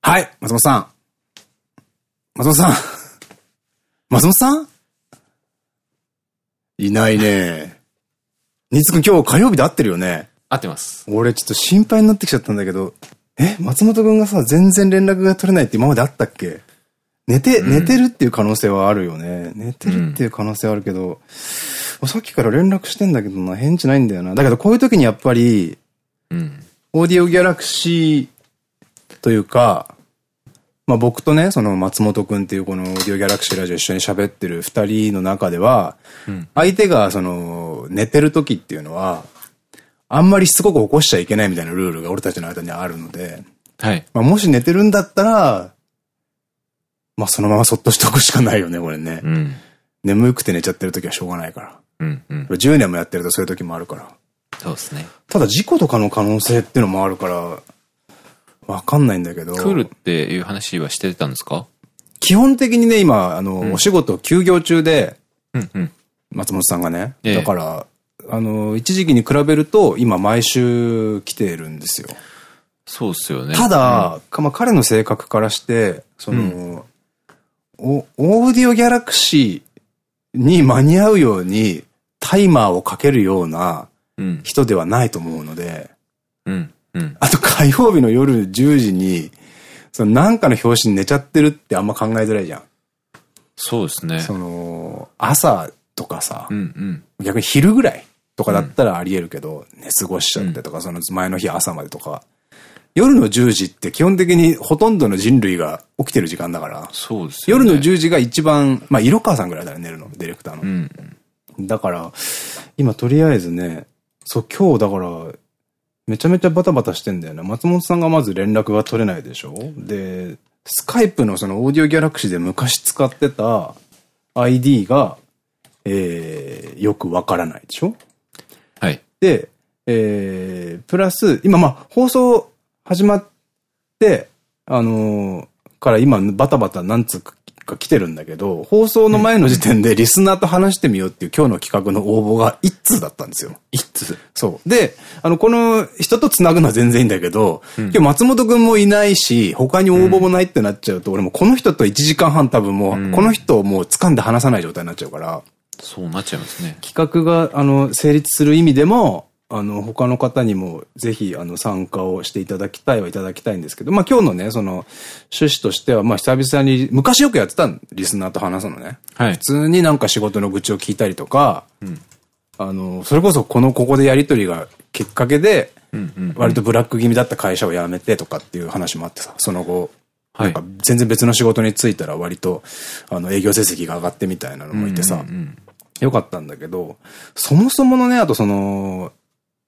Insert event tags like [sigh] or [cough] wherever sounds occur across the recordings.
はい、松本さん。松本さん。[laughs] 松本さん？いないね。ニツくん今日火曜日で会ってるよね。合ってます。俺ちょっと心配になってきちゃったんだけど、え、松本くんがさ、全然連絡が取れないって今まであったっけ？寝て、うん寝てるっていう可能性はあるよね。寝てるっていう可能性はあるけど、さっきから連絡してんだけどな、返事ないんだよな。だけどこういう時にやっぱり、うん。オーディオギャラクシーというか、まあ僕とね、その松本くんっていうこのオーディオギャラクシーラジオ一緒に喋ってる二人の中では、うん。相手がその寝てる時っていうのは、あんまりしつこく起こしちゃいけないみたいなルールが俺たちの間にあるので、はい。まあもし寝てるんだったら、まあそのままそっとしておくしかないよね、これね。うん。眠くて寝ちゃってる時はしょうがないから。うん。うんこ。れ10年もやってるとそういう時もあるから。そうですね。ただ事故とかの可能性っていうのもあるから、わかんないんだけど。来るっていう話はしてたんですか？基本的にね、今、あの、うんお仕事休業中で、うんうん。松本さんがね。ええだから、あの、一時期に比べると、今毎週来てるんですよ。そうっすよね。ただ、かまあ、彼の性格からして、その、お、オーディオギャラクシーに間に合うように、タイマーをかけるようなうん。人ではないと思うので、うん。うん。あと火曜日の夜10時に、そのなんかの表紙に寝ちゃってるってあんま考えづらいじゃん。そうですね。その、朝とかさう、んうん。逆に昼ぐらいとかだったらあり得るけど、寝過ごしちゃってとか、その前の日朝までとか。夜の10時って基本的にほとんどの人類が起きてる時間だから、そうですよね。夜の10時が一番、まあ、色川さんぐらいだね、寝るの、ディレクターの。うん。だから、今とりあえずね、そう、今日だから、めちゃめちゃバタバタしてんだよね。松本さんがまず連絡が取れないでしょで、スカイプのそのオーディオギャラクシーで昔使ってた ID が、えー、よくわからないでしょはい。で、えー、プラス、今まあ、放送始まって、あのーから今バタバタ何つうか来てるんだけど、放送の前の時点でリスナーと話してみようっていう今日の企画の応募が一通だったんですよ。いつ？そう。で、あの、この人と繋ぐのは全然いいんだけど、今日松本くんもいないし、他に応募もないってなっちゃうと、俺もこの人と1時間半多分もう、うんこの人をもう掴んで話さない状態になっちゃうから、そうなっちゃいますね。企画が、あの、成立する意味でも、あの、他の方にもぜひ、あの、参加をしていただきたいはいただきたいんですけど、まあ今日のね、その、趣旨としては、まあ久々に、昔よくやってたリスナーと話すのね。はい普。通になんか仕事の愚痴を聞いたりとか、んあの、それこそこの、ここでやりとりがきっかけで、うんうん。割とブラック気味だった会社を辞めてとかっていう話もあってさ、その後、はいなんか全然別の仕事に就いたら割と、あの、営業成績が上がってみたいなのもいてさ、よかったんだけど、そもそものね、あとその、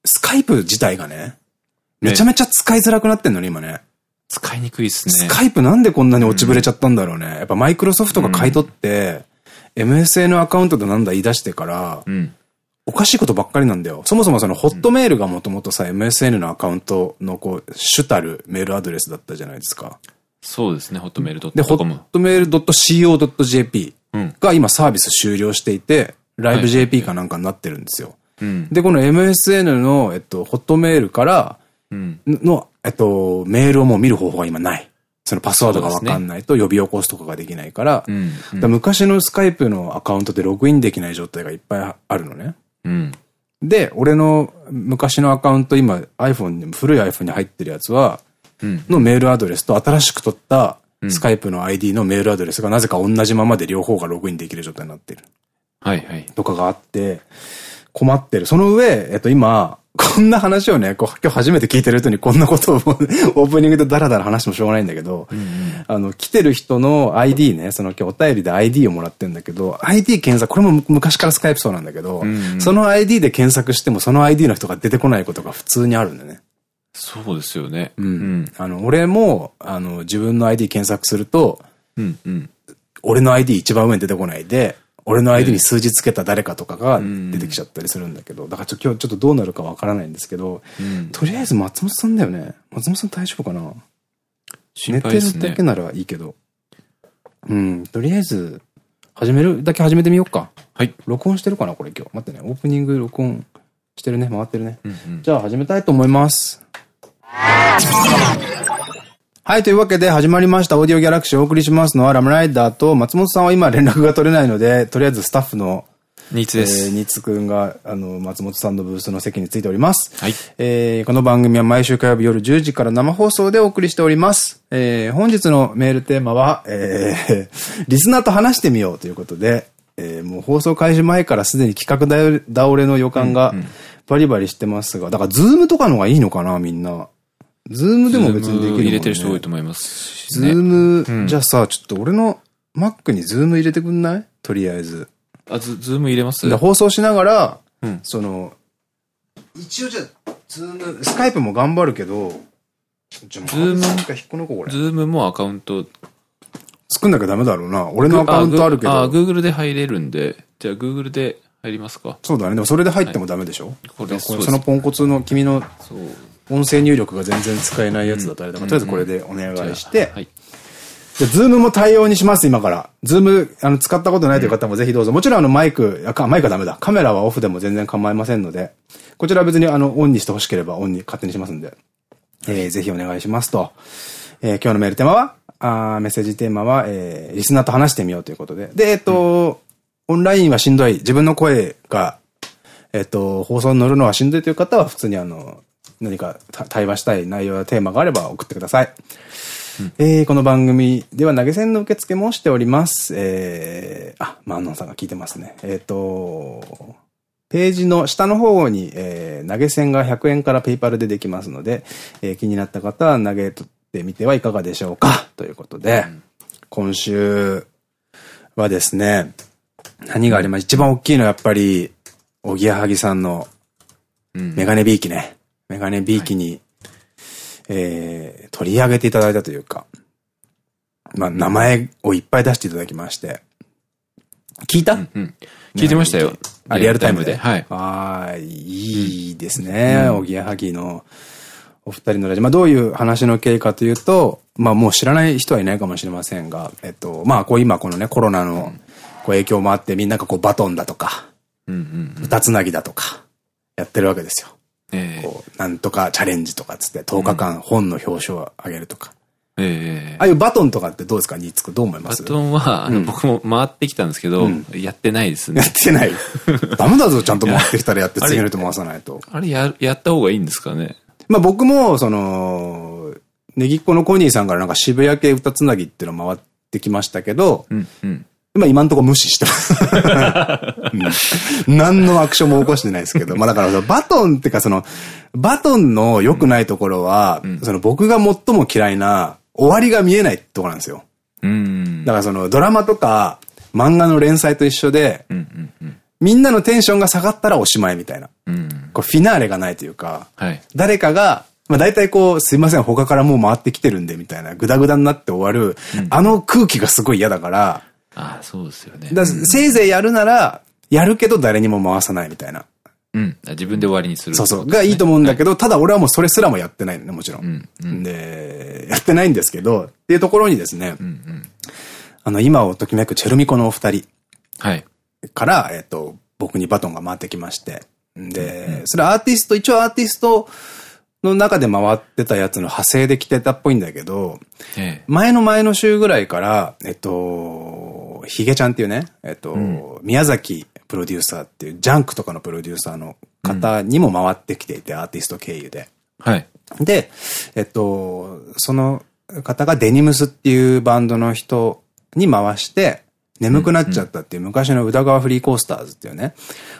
スカイプ自体がね、めちゃめちゃ使いづらくなってんのね、今ね。使いにくいっすね。スカイプなんでこんなに落ちぶれちゃったんだろうね。やっぱマイクロソフトが買い取って、MSN アカウントでなんだ言い出してから、うん。おかしいことばっかりなんだよ。そもそもそのホットメールがもともとさ、MSN のアカウントのこう、主たるメールアドレスだったじゃないですか。そうですね。ホットメールドッで、ホッ。トメール .co.jp うん。が今サービス終了していて、ライブはい JP かなんかになってるんですよ。うん。で、この MSN の、えっと、ホットメールからうん。の、えっと、メールをもう見る方法が今ない。そのパスワードがわかんないと呼び起こすとかができないから、うん。だから昔のスカイプのアカウントでログインできない状態がいっぱいあるのね。うん。で、俺の昔のアカウント、今 iPhone に、古い iPhone に入ってるやつは、うん。のメールアドレスと新しく取ったスカイプの ID のメールアドレスがなぜか同じままで両方がログインできる状態になってる。はいはい。とかがあって、困ってる。その上、えっと今、こんな話をね、こう今日初めて聞いてる人にこんなことを [laughs] オープニングでダラダラ話してもしょうがないんだけど、あの、来てる人の ID ね、その今日お便りで ID をもらってんだけど、ID 検索、これも昔からスカイプそうなんだけど、その ID で検索してもその ID の人が出てこないことが普通にあるんだよね。そうですよね。う。うんん。あの、俺も、あの、自分の ID 検索すると、うん。うん。俺の ID 一番上に出てこないで、俺の ID に数字つけた誰かとかが出てきちゃったりするんだけど、だからちょ今日ちょっとどうなるかわからないんですけど、うん。とりあえず松本さんだよね。松本さん大丈夫かな？心寝てるだけ。ならいいけど。うん、とりあえず、始めるだけ始めてみようか。はい。録音してるかな？これ今日。待ってね。オープニング録音してるね。回ってるね。うんうん。じゃあ始めたいと思います。はい、というわけで始まりましたオーディオギャラクシーをお送りしますのはラムライダーと松本さんは今連絡が取れないので、とりあえずスタッフのニーツです。えー、ニツくんが、あの、松本さんのブースの席についております。はい。えー、この番組は毎週火曜日夜10時から生放送でお送りしております。えー、本日のメールテーマは、えー、[laughs] リスナーと話してみようということで、えー、もう放送開始前からすでに企画倒れの予感がバリバリしてますが、だからズームとかの方がいいのかな、みんな。ズームでも別にできるもん、ね、入れてる人多いと思いますしズね。ーム、うんじゃあさ、ちょっと俺の Mac にズーム入れてくんない？とりあえず。あ、ズズーム入れます？で放送しながら、うんその、一応じゃあ、ズーム、スカイプも頑張るけど、ズームズ。ームもアカウント。作んなきゃダメだろうな。俺のアカウントあるけあ、ど。Google で入れるんで、じゃあ Google で入りますか？そうだね。でもそれで入ってもダメでしょ、これだからそのポンコツの君の。音声入力が全然使えないやつだとあれだから、とりあえずこれでお願いして、はい。で、ズームも対応にします、今から。ズーム、あの、使ったことないという方もぜひどうぞ。もちろんあの、マイク、あかマイクはダメだ。カメラはオフでも全然構いませんので、こちらは別にあの、オンにして欲しければオンに勝手にしますんで、えー、ぜひお願いしますと。えー今日のメールテーマは、あーメッセージテーマは、えー、リスナーと話してみようということで。で、えっと、オンラインはしんどい。自分の声が、えっと、放送に乗るのはしんどいという方は、普通にあの、何かた対話したい内容やテーマがあれば送ってください。えーこの番組では投げ銭の受付もしております。えー、あ、マンノンさんが聞いてますね。えっ、と、ページの下の方に、えー投げ銭が100円からペイパルでできますので、えー気になった方は投げてみてはいかがでしょうかということで、今週はですね、何があります一番大きいのはやっぱり、おぎやはぎさんのうん。メガネビーキね。メガネビーキに、えー取り上げていただいたというか、まあ、名前をいっぱい出していただきまして。聞いた、うん。聞いてましたよ。あ、リアルタイムで。はい。はーい。いいですね。おぎやはぎのお二人のラジオ。まあ、どういう話の経緯かというと、まあ、もう知らない人はいないかもしれませんが、えっと、まあ、こう今このね、コロナのこう影響もあって、みんながこうバトンだとか、うんうんうん。二つなぎだとか、やってるわけですよ。ええこう、なんとかチャレンジとかっつって、10日間本の表彰をあげるとか。ええああいうバトンとかってどうですかニーツくどう思いまバすトンは、あの僕も回ってきたんですけど、やってないですねや。ってない。[laughs] ダメだぞ、ちゃんと回ってきたらやって、次の人回さないと。あれや、やった方がいいんですかね？まあ僕も、その、ネギっ子のコニーさんからなんか渋谷系歌つなぎっていうの回ってきましたけど、うん、うん。まあ今んとこ無視してます。うん何のアクションも起こしてないですけど、まあだからバトンってかその、バトンの良くないところは、その僕が最も嫌いな終わりが見えないところなんですよ。うん。だからそのドラマとか漫画の連載と一緒で、うん、うん、うん。みんなのテンションが下がったらおしまいみたいな。うん。こうフィナーレがないというか、はい。誰かが、まあ大体こう、すいません、他からもう回ってきてるんで、みたいな、グダグダになって終わる、あの空気がすごい嫌だから、ああ、そうですよね。だせいぜいやるなら、やるけど誰にも回さないみたいな。うん。自分で終わりにする。そうそう。がいいと思うんだけど、ただ俺はもうそれすらもやってないのね、もちろん。うんうんで、やってないんですけど、っていうところにですね、うん、うん。あの、今をときめくチェルミコのお二人はい。から、えっと、僕にバトンが回ってきまして。で、それアーティスト、一応アーティストの中で回ってたやつの派生で来てたっぽいんだけど、ええ。前の前の週ぐらいから、えっと、ヒゲちゃんっていうね、えっと、宮崎プロデューサーっていう、ジャンクとかのプロデューサーの方にも回ってきていて、アーティスト経由で。はい。で、えっと、その方がデニムスっていうバンドの人に回して、眠くなっちゃったっていう昔の宇田川フリーコースターズっていうね、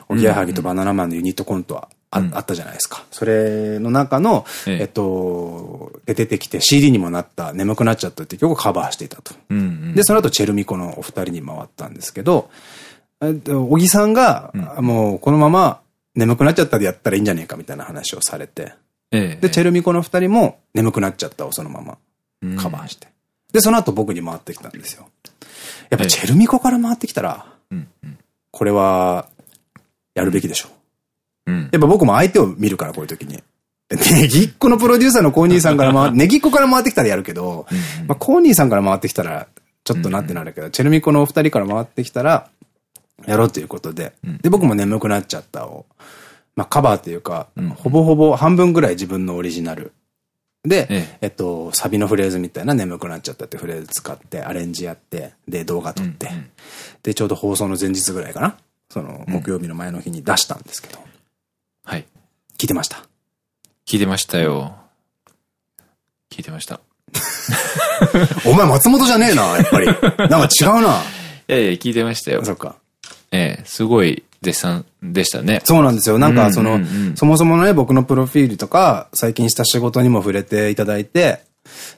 おぎやはぎとバナナマンのユニットコントはあ,、あったじゃないですか。それの中の、えええっと、で出てきて CD にもなった眠くなっちゃったって曲をカバーしていたと。うん、うん。で、その後チェルミコのお二人に回ったんですけど、えっと小木さんが、もうこのまま眠くなっちゃったでやったらいいんじゃねえかみたいな話をされて、ええ。で、チェルミコの二人も眠くなっちゃったをそのままうんカバーして。で、その後僕に回ってきたんですよ。やっぱチェルミコから回ってきたら。これは、やるべきでしょ。うん。やっぱ僕も相手を見るから、こういう時に。ネギっ子のプロデューサーのコーニーさんから回 [laughs] って、ネギっ子から回ってきたらやるけど、まあ、コーニーさんから回ってきたら、ちょっとなってなるけど、チェルミコのお二人から回ってきたら、やろうということで、で、僕も眠くなっちゃったを、まあカバーというか、ほぼほぼ半分ぐらい自分のオリジナル。で、えええっと、サビのフレーズみたいな眠くなっちゃったってフレーズ使ってアレンジやって、で、動画撮って、で、ちょうど放送の前日ぐらいかな。その、木曜日の前の日に出したんですけど。はい。聞いてました聞いてましたよ。聞いてました。[laughs] お前松本じゃねえな、やっぱり。なんか違うな。いやいや、聞いてましたよ。そっか。ええ、すごい絶賛でしたね。そうなんですよ。なんかその、そもそもね、僕のプロフィールとか、最近した仕事にも触れていただいて、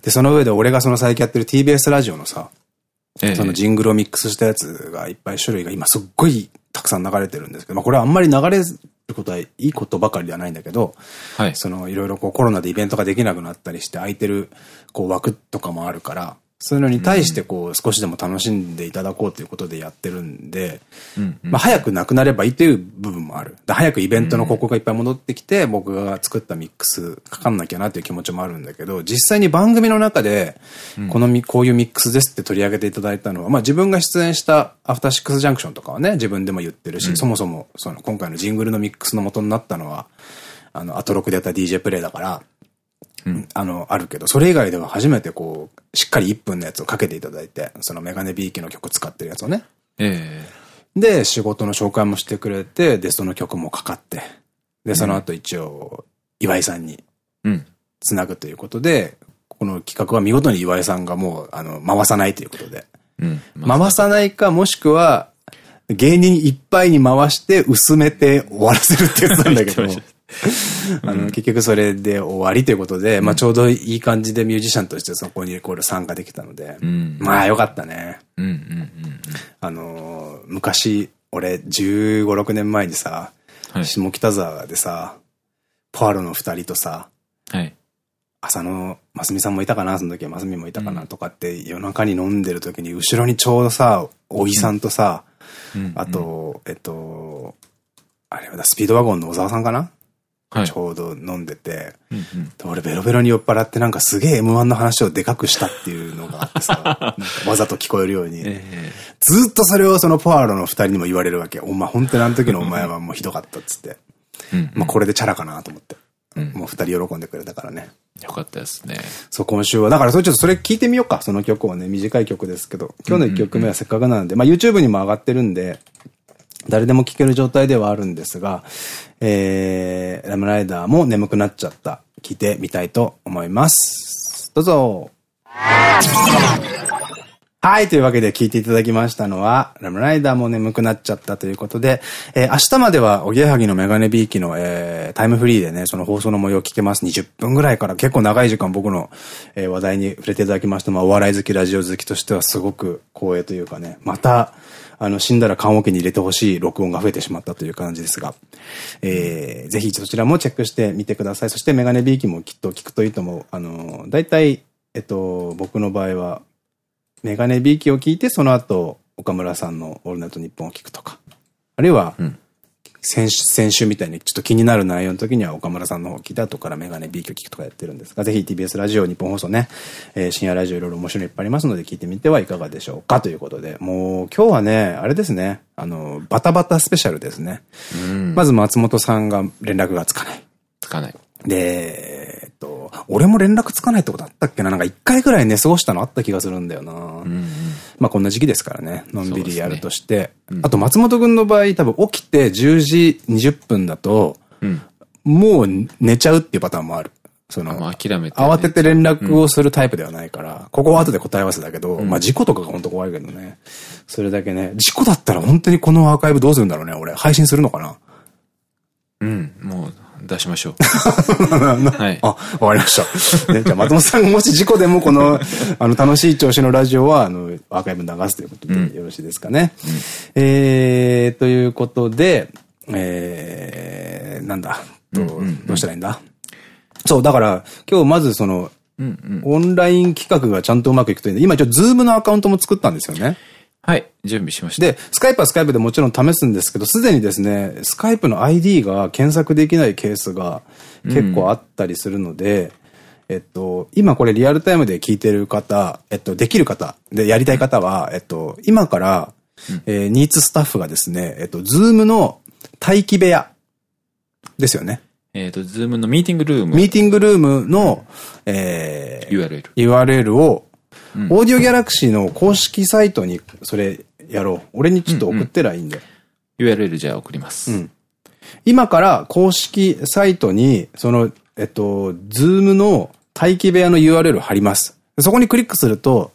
で、その上で俺がその最近やってる TBS ラジオのさ、ええ、そのジングルをミックスしたやつがいっぱい種類が今すっごいたくさん流れてるんですけど、まあこれはあんまり流れることはいいことばかりではないんだけど、はい、そのいろいろこうコロナでイベントができなくなったりして空いてるこう枠とかもあるから、そういうのに対してこう、少しでも楽しんでいただこうということでやってるんで、まあ早くなくなればいいという部分もある。早くイベントの広告がいっぱい戻ってきて、僕が作ったミックスかかんなきゃなという気持ちもあるんだけど、実際に番組の中で、このみ、こういうミックスですって取り上げていただいたのは、まあ自分が出演したアフターシックスジャンクションとかはね、自分でも言ってるし、そもそもその今回のジングルのミックスの元になったのは、あの、アトロクでやった DJ プレイだから、うん、あの、あるけど、それ以外では初めてこう、しっかり1分のやつをかけていただいて、そのメガネビーキの曲使ってるやつをね。ええー、で、仕事の紹介もしてくれて、で、その曲もかかって、で、その後一応、岩井さんに、つなぐということで、うん、この企画は見事に岩井さんがもう、あの、回さないということで。うん、回さないか、もしくは、芸人いっぱいに回して薄めて終わらせるって言ってたんだけど。[laughs] [laughs] あの、結局それで終わりということで、まあちょうどいい感じでミュージシャンとしてそこにこれ参加できたので、まあよかったね。あの、昔、俺15、6年前にさ、下北沢でさ、ポアロの二人とさ、朝の、ますみさんもいたかな、その時はますみもいたかなとかって夜中に飲んでる時に後ろにちょうどさ、おいさんとさ、あと、えっと、あれはスピードワゴンの小沢さんかな？ちょうど飲んでて、俺ベロベロに酔っ払ってなんかすげえ M1 の話をでかくしたっていうのがあってさ、[laughs] わざと聞こえるように、ずっとそれをそのポアロの二人にも言われるわけ。お前本当にあの時のお前はもうひどかったっつって。まあこれでチャラかなと思って。もう二人喜んでくれたからね。よかったですね。そう、今週は。だからそれちょっとそれ聞いてみようか。その曲をね、短い曲ですけど。今日の一曲目はせっかくなんで、まあ YouTube にも上がってるんで、誰でも聴ける状態ではあるんですが、えー、ラムライダーも眠くなっちゃった。聞いてみたいと思います。どうぞ。はい。というわけで聞いていただきましたのは、ラムライダーも眠くなっちゃったということで、えー、明日までは、おぎやはぎのメガネビーキの、えー、タイムフリーでね、その放送の模様を聞けます。20分ぐらいから結構長い時間僕の、えー、話題に触れていただきまして、まあ、お笑い好き、ラジオ好きとしてはすごく光栄というかね、また、あの、死んだら棺桶に入れてほしい録音が増えてしまったという感じですが、えー、ぜひそちらもチェックしてみてください。そしてメガネビーキもきっと聞くといいと思う。あの、大体、えっと、僕の場合は、メガネビーキを聞いて、その後、岡村さんのオールナイトニッポンを聞くとか。あるいは、うん先週、先週みたいにちょっと気になる内容の時には岡村さんの方聞いた後からメガネ B 曲聞くとかやってるんですが、ぜひ TBS ラジオ、日本放送ね、えー、深夜ラジオいろいろ面白いいっぱいありますので聞いてみてはいかがでしょうかということで、もう今日はね、あれですね、あの、バタバタスペシャルですね。まず松本さんが連絡がつかない。つかない。で、と、俺も連絡つかないってことあったっけな？なんか一回ぐらい寝過ごしたのあった気がするんだよな。うんまあこんな時期ですからね。のんびりやるとして。ねうん、あと松本くんの場合多分起きて10時20分だと、うん、もう寝ちゃうっていうパターンもある。その、諦めて、慌てて連絡をするタイプではないから、ここは後で答え合わせだけど、まあ事故とかが本当怖いけどね。それだけね。事故だったら本当にこのアーカイブどうするんだろうね、俺。配信するのかな？出しましょう。[laughs] はい。あ、わかりました。ね、じゃあ、松本さんがもし事故でもこの、[laughs] あの、楽しい調子のラジオは、あの、アーカイブ流すということでよろしいですかね。うん、えー、ということで、えー、なんだ、どうしたらいいんだ？そう、だから、今日まずその、オンライン企画がちゃんとうまくいくといい今一応ズームのアカウントも作ったんですよね。はい、準備しました。で、スカイプはスカイプでもちろん試すんですけど、すでにですね、スカイプの ID が検索できないケースが結構あったりするので、うん、えっと、今これリアルタイムで聞いてる方、えっと、できる方、で、やりたい方は、えっと、今から、えー、ニーツスタッフがですね、えっと、ズームの待機部屋ですよね。えっと、ズームのミーティングルーム。ミーティングルームの、えー、URL。URL を、オーディオギャラクシーの公式サイトにそれやろう。俺にちょっと送ってらいいんで。うんうん、URL じゃあ送ります。うん。今から公式サイトに、その、えっと、ズームの待機部屋の URL を貼ります。そこにクリックすると、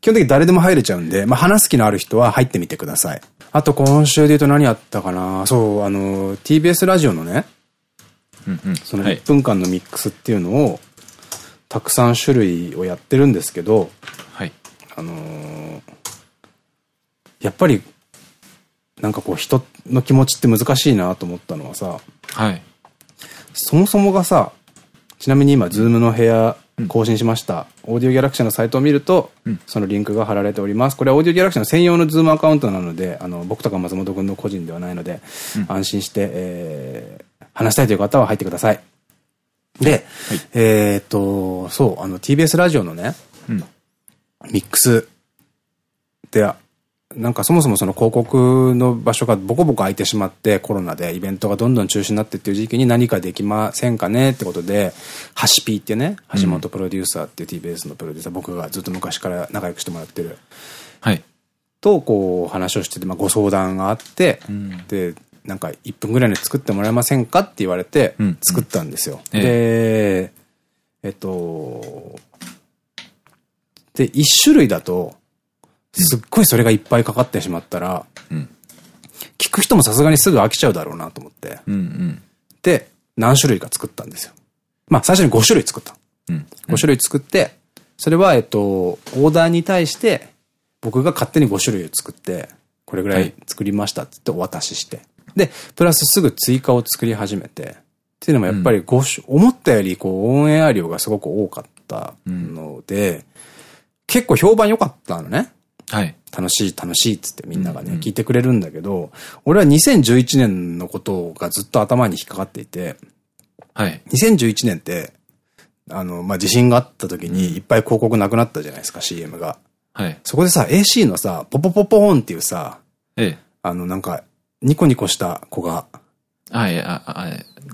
基本的に誰でも入れちゃうんで、まあ、話す気のある人は入ってみてください。あと今週で言うと何あったかなそう、あの、TBS ラジオのね、その1分間のミックスっていうのを、たくさん種類をやってるんですけど、はい。あのー、やっぱり、なんかこう人の気持ちって難しいなと思ったのはさ、はい。そもそもがさ、ちなみに今、ズームの部屋更新しました。オーディオギャラクシーのサイトを見ると、そのリンクが貼られております。これはオーディオギャラクシーの専用のズームアカウントなので、あの、僕とか松本君の個人ではないので、安心して、えー、話したいという方は入ってください。で、はい、えっと、そう、あの、TBS ラジオのね、うん、ミックスで、なんかそもそもその広告の場所がボコボコ空いてしまってコロナでイベントがどんどん中止になってっていう時期に何かできませんかねってことで、ハシピーってね、橋本プロデューサーっていう TBS のプロデューサー、僕がずっと昔から仲良くしてもらってる。はい。と、こう話をしてて、まあご相談があって、うん、で、なんか1分ぐらいで作ってもらえませんかって言われて、作ったんですよ。うん、で、えっと、で、1種類だと、すっごいそれがいっぱいかかってしまったら、うん、聞く人もさすがにすぐ飽きちゃうだろうなと思って。で、何種類か作ったんですよ。まあ、最初に5種類作った。うん、5種類作って、それは、えっと、オーダーに対して、僕が勝手に5種類を作って、これぐらい作りましたって言ってお渡しして。で、プラスすぐ追加を作り始めて、っていうのもやっぱり5種、思ったよりこうオンエア量がすごく多かったので、結構評判良かったのね。はい。楽しい楽しいっつってみんながね、聞いてくれるんだけど、俺は2011年のことがずっと頭に引っかかっていて、はい。2011年って、あの、まあ、地震があった時にいっぱい広告なくなったじゃないですか、CM が。はい。そこでさ、AC のさ、ポポポポーンっていうさ、ええ。あの、なんか、ニコニコした子が、はい、あ、あ、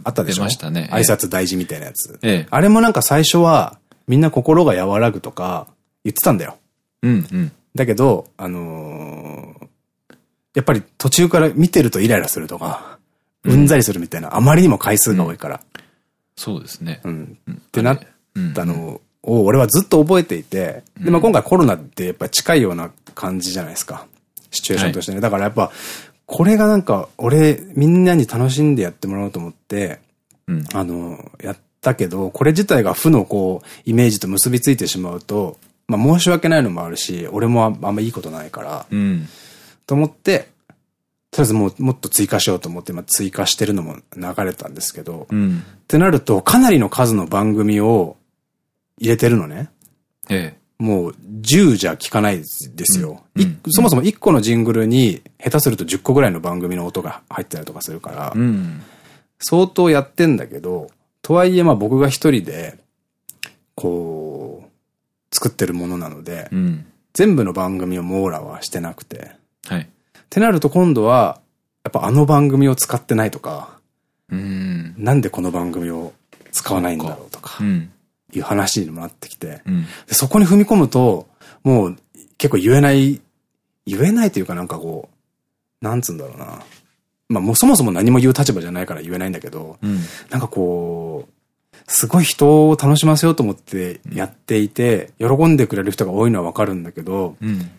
あったでしょ？出ましたね。挨拶大事みたいなやつ。ええ。あれもなんか最初は、みんな心が和らぐとか、言ってたんだよ。うんうん。だけど、あのー、やっぱり途中から見てるとイライラするとか、うんざりするみたいな、あまりにも回数が多いから。そうですね。うん。ってなったのを、俺はずっと覚えていて、で、まあ今回コロナってやっぱ近いような感じじゃないですか。シチュエーションとしてね。だからやっぱ、これがなんか、俺、みんなに楽しんでやってもらおうと思って、うん、あの、やったけど、これ自体が負のこう、イメージと結びついてしまうと、まあ申し訳ないのもあるし、俺もあんまいいことないから、うん、と思って、とりあえずもうもっと追加しようと思って今追加してるのも流れたんですけど、うん、ってなるとかなりの数の番組を入れてるのね。ええ。もう10じゃ効かないですよ。うん、そもそも1個のジングルに下手すると10個ぐらいの番組の音が入ってたりとかするから、うん、相当やってんだけど、とはいえまあ僕が一人で、こう、作ってるものなので、うん、全部の番組を網羅はしてなくて。はい。ってなると今度は、やっぱあの番組を使ってないとか、うん、なんでこの番組を使わないんだろうとか、いう話にもなってきて、うん、でそこに踏み込むと、もう結構言えない、言えないというかなんかこう、なんつうんだろうな。まあもうそもそも何も言う立場じゃないから言えないんだけど、うん、なんかこう、すごい人を楽しませようと思ってやっていて、喜んでくれる人が多いのはわかるんだけど、うん、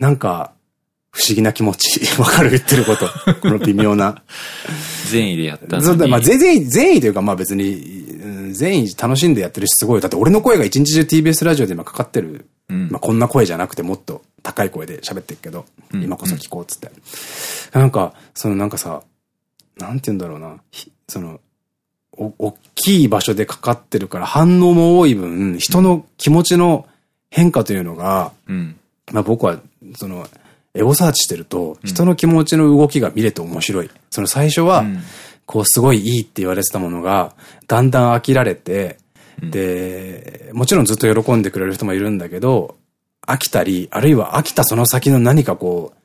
なんか、不思議な気持ち。[laughs] わかる言ってること。この微妙な。善意でやったそうだ、まあ善意、善意というかまあ別に、善意楽しんでやってるしすごい。だって俺の声が一日中 TBS ラジオで今かかってる。うん、まあこんな声じゃなくてもっと高い声で喋ってるけど、うん、今こそ聞こうっつって。うん、なんか、そのなんかさ、なんて言うんだろうな。その、お、大きい場所でかかってるから反応も多い分、人の気持ちの変化というのが、うん、まあ僕は、その、エゴサーチしてると、人の気持ちの動きが見れて面白い。その最初は、こうすごいいいって言われてたものが、だんだん飽きられて、で、もちろんずっと喜んでくれる人もいるんだけど、飽きたり、あるいは飽きたその先の何かこう、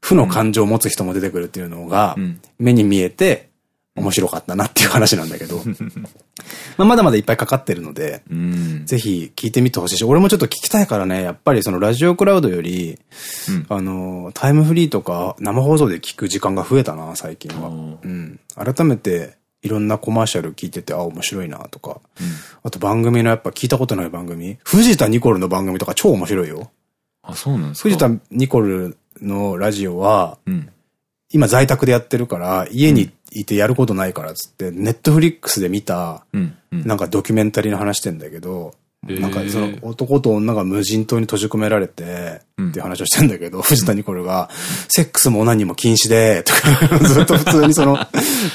負の感情を持つ人も出てくるっていうのがうん、目に見えて、面白かったなっていう話なんだけど。[laughs] まあまだまだいっぱいかかってるので、うん。ぜひ聞いてみてほしいし、俺もちょっと聞きたいからね、やっぱりそのラジオクラウドより、うんあの、タイムフリーとか生放送で聞く時間が増えたな、最近は。うん。改めて、いろんなコマーシャル聞いてて、あ、面白いな、とか。あと番組のやっぱ聞いたことない番組。藤田ニコルの番組とか超面白いよ。あ、そうなんですか藤田ニコルのラジオは、うん。今在宅でやってるから、家にいてやることないからっつって、ネットフリックスで見た。なんかドキュメンタリーの話してんだけど、なんかその男と女が無人島に閉じ込められて、うん。っていう話をしてんだけど、藤田ニコルが、セックスも何も禁止で、[laughs] とか、ずっと普通にその、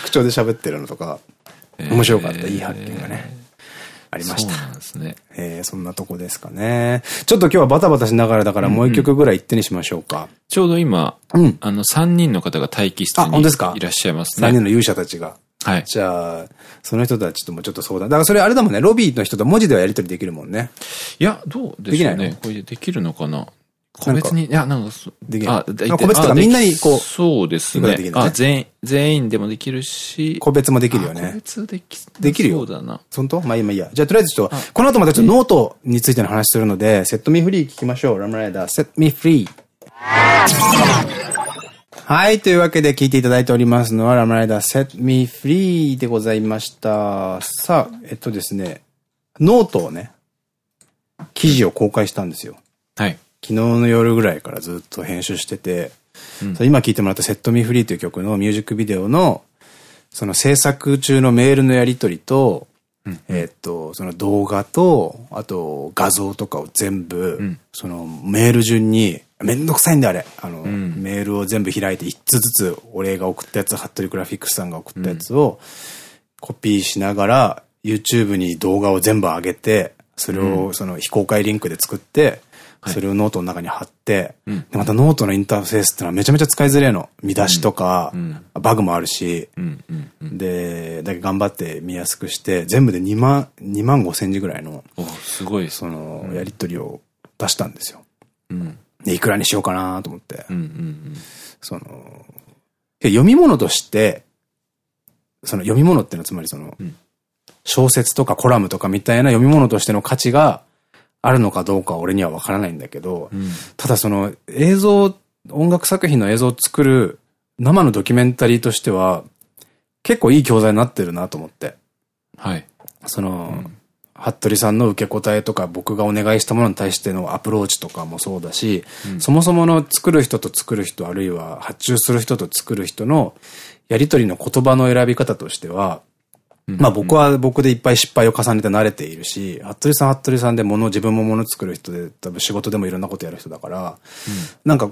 口調で喋ってるのとか、面白かった、いい発見がね、ありました。そうなんですね。えー、そんなとこですかね。ちょっと今日はバタバタしながらだからもう一曲ぐらい行ってにしましょうか。ちょうど今、うん。あの、3人の方が待機室あ本当ですか？にいらっしゃいますね。三人の勇者たちが。はい。じゃあ、その人たちともちょっと相談。だからそれあれだもんね、ロビーの人と文字ではやり取りできるもんね。いや、どうでしょうできない。これできるのかな？個別に、いや、なんかそ、できないあ、個別とかあみんなにこうそうですねあ、全員、全員でもできるし、個別もできるよあ個ね。別でき、できるよそうだな。本当？まあ今いいや。じゃあとりあえずちょっと、この後またちょっとノートについての話するので、セットミーフリー聞きましょう。ラムライダー、セットミーフリー。はい。というわけで聞いていただいておりますのは、ラムライダー、セットミーフリーでございました。さあ、えっとですね、ノートをね、記事を公開したんですよ。はい。昨日の夜ぐらいからずっと編集してて、うん。今聴いてもらったセットミーフリーという曲のミュージックビデオの、その制作中のメールのやり取りと、うん。えーっと、その動画と、あと画像とかを全部、ん。そのメール順に、めんどくさいんだあれ。あの、ん。メールを全部開いて一つずつ俺が送ったやつ、ハットリグラフィックスさんが送ったやつをコピーしながら、YouTube に動画を全部上げて、それをその非公開リンクで作って、それをノートの中に貼って、うんでまたノートのインターフェースってのはめちゃめちゃ使いづれえの。見出しとか、んバグもあるし。で、だけ頑張って見やすくして、全部で2万、2万5千字ぐらいの、お、すごい。その、やりとりを出したんですよ。うん。で、いくらにしようかなと思って。その、で読み物として、その読み物っていうのはつまりその、うん小説とかコラムとかみたいな読み物としての価値があるのかどうかは俺にはわからないんだけど、うん。ただその映像、音楽作品の映像を作る生のドキュメンタリーとしては、結構いい教材になってるなと思って。はい。その、服部さんの受け答えとか僕がお願いしたものに対してのアプローチとかもそうだし、そもそもの作る人と作る人あるいは発注する人と作る人のやりとりの言葉の選び方としては、まあ僕は僕でいっぱい失敗を重ねて慣れているし、服部さんは服部さんで物、自分も物作る人で、多分仕事でもいろんなことやる人だから、なんか、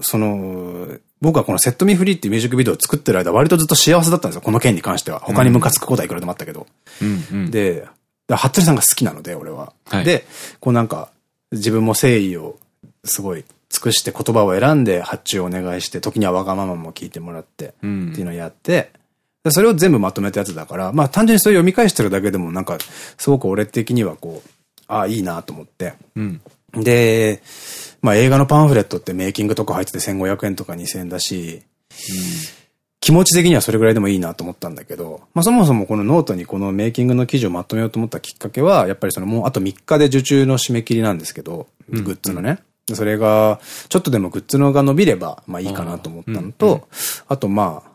その、僕はこのセットミーフリーっていうミュージックビデオを作ってる間割とずっと幸せだったんですよ、この件に関しては。他にムカつくことはいくらでもあったけど。うん、うん。で、だ服部さんが好きなので、俺は。はいで、こうなんか、自分も誠意をすごい尽くして言葉を選んで発注をお願いして、時にはわがままも聞いてもらって、うんっていうのをやって、でそれを全部まとめたやつだから、まあ単純にそれ読み返してるだけでもなんか、すごく俺的にはこう、ああ、いいなと思って。うん。で、まあ映画のパンフレットってメイキングとか入ってて1500円とか2000円だし、気持ち的にはそれぐらいでもいいなと思ったんだけど、まあそもそもこのノートにこのメイキングの記事をまとめようと思ったきっかけは、やっぱりそのもうあと3日で受注の締め切りなんですけど、グッズのね。でそれが、ちょっとでもグッズのが伸びれば、まあいいかなと思ったのと、あとまあ、